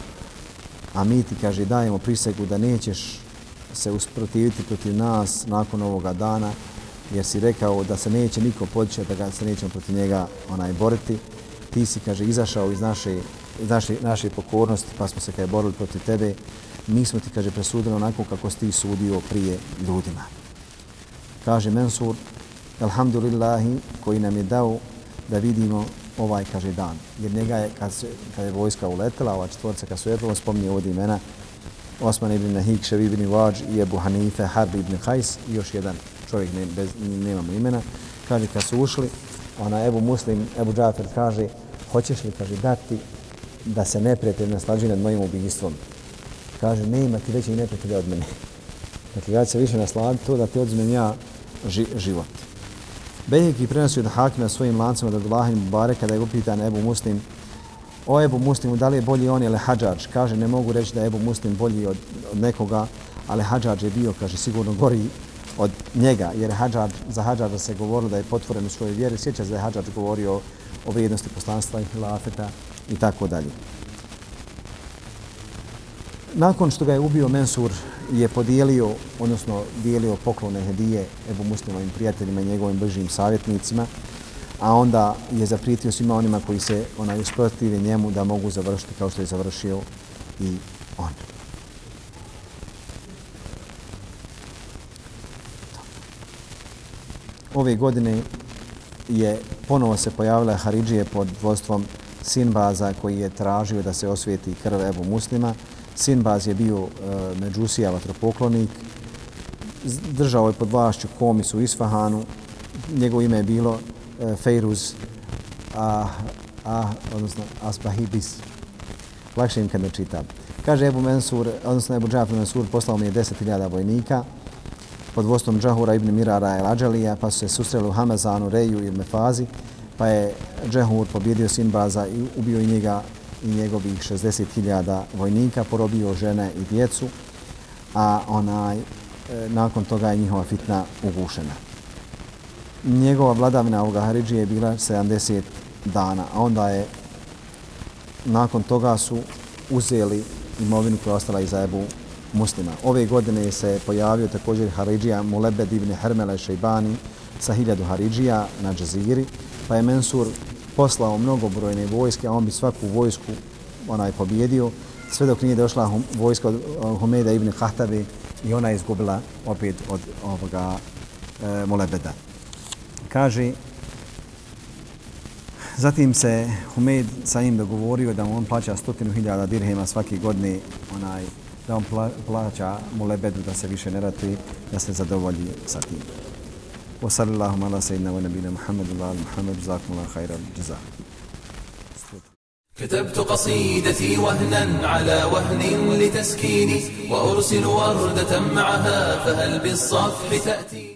A mi ti, kaže, dajemo prisegu da nećeš se usprotiviti protiv nas nakon ovoga dana, jer si rekao da se neće niko podići, da ga se nećemo protiv njega onaj boriti. Ti si, kaže, izašao iz naše, iz naše, naše pokornosti, pa smo se kaj borili protiv tebe. Mi smo ti, kaže, presudili onako kako si ti sudio prije ljudima. Kaže Mensur, Alhamdulillahi, koji nam je dao da vidimo ovaj, kaže, dan. Jer njega je, kad, se, kad je vojska uletela, ova četvorca kad su jetila, spominje ovdje imena Osman ibn Nahik, Ševi ibn Vađ i Ebu Hanife, Harbi ibn Hajs i još jedan čovjek, ne, bez, nemamo imena. Kaže, kad su ušli, ona Ebu Muslim, Ebu Džafer kaže, hoćeš li, kaže, dati da se neprijatelj naslađuje nad mojim ubijstvom? Kaže, ne ima ti većeg neprijatelja od mene. Dakle, ja ću se više nasladiti to da ti odzmem ja ži, život. Bejheki prenosi od Hakima svojim lancima od Abdullahi Mubarek kada je upitan Ebu Muslim o Ebu Muslimu, da li je bolji on ili Hadžađ? Kaže, ne mogu reći da je Ebu Muslim bolji od, od nekoga, ali Hadžađ je bio, kaže, sigurno gori od njega, jer Hadžađ, za Hadžađa se govorilo da je potvoren u svojoj vjeri. Sjeća se da je Hadžađ govorio o vrijednosti poslanstva i hilafeta i tako dalje. Nakon što ga je ubio Mensur, je podijelio, odnosno dijelio poklone hedije Ebu Muslimovim prijateljima i njegovim bližim savjetnicima, a onda je zaprijetio svima onima koji se onaj usprotivi njemu da mogu završiti kao što je završio i on. Ove godine je ponovo se pojavila Haridžije pod vodstvom Sinbaza koji je tražio da se osvijeti krv Ebu Muslima. Sinbaz je bio e, Međusija vatropoklonik, držao je pod vlašću komis u Isfahanu, njegovo ime je bilo e, Fejruz, a, a, odnosno Asbahibis. Lakše im kad ne čitam. Kaže Ebu Mensur, odnosno Ebu Džafir Mensur, poslao mi je 10.000 vojnika pod vostom Džahura ibn Mirara el Adžalija, pa su se susreli u Hamazanu, Reju i Mefazi, pa je Džahur pobjedio Sinbaza i ubio i njega i njegovih 60.000 vojnika, porobio žene i djecu, a onaj, e, nakon toga je njihova fitna ugušena. Njegova vladavina ovoga Haridži je bila 70 dana, a onda je nakon toga su uzeli imovinu koja je ostala iza Ebu muslima. Ove godine se pojavio također Haridžija Mulebed ibn Hermele Šejbani sa hiljadu Haridžija na Džaziri, pa je Mensur poslao mnogobrojne vojske, a on bi svaku vojsku onaj pobjedio, sve dok nije došla hum, vojska od eh, Humeda ibn Khatabe i ona je izgubila opet od ovoga eh, e, Molebeda. Kaže, zatim se Humed sa njim dogovorio da on plaća stotinu hiljada dirhema svake godine onaj, da on plaća Molebedu da se više ne rati, da se zadovolji sa tim. وصلى اللهم على سيدنا ونبينا محمد وعلى محمد. جزاكم الله خير الجزاء. كتبت قصيدتي وهنا على وهن لتسكيني وأرسل وردة معها فهل بالصفح تأتي؟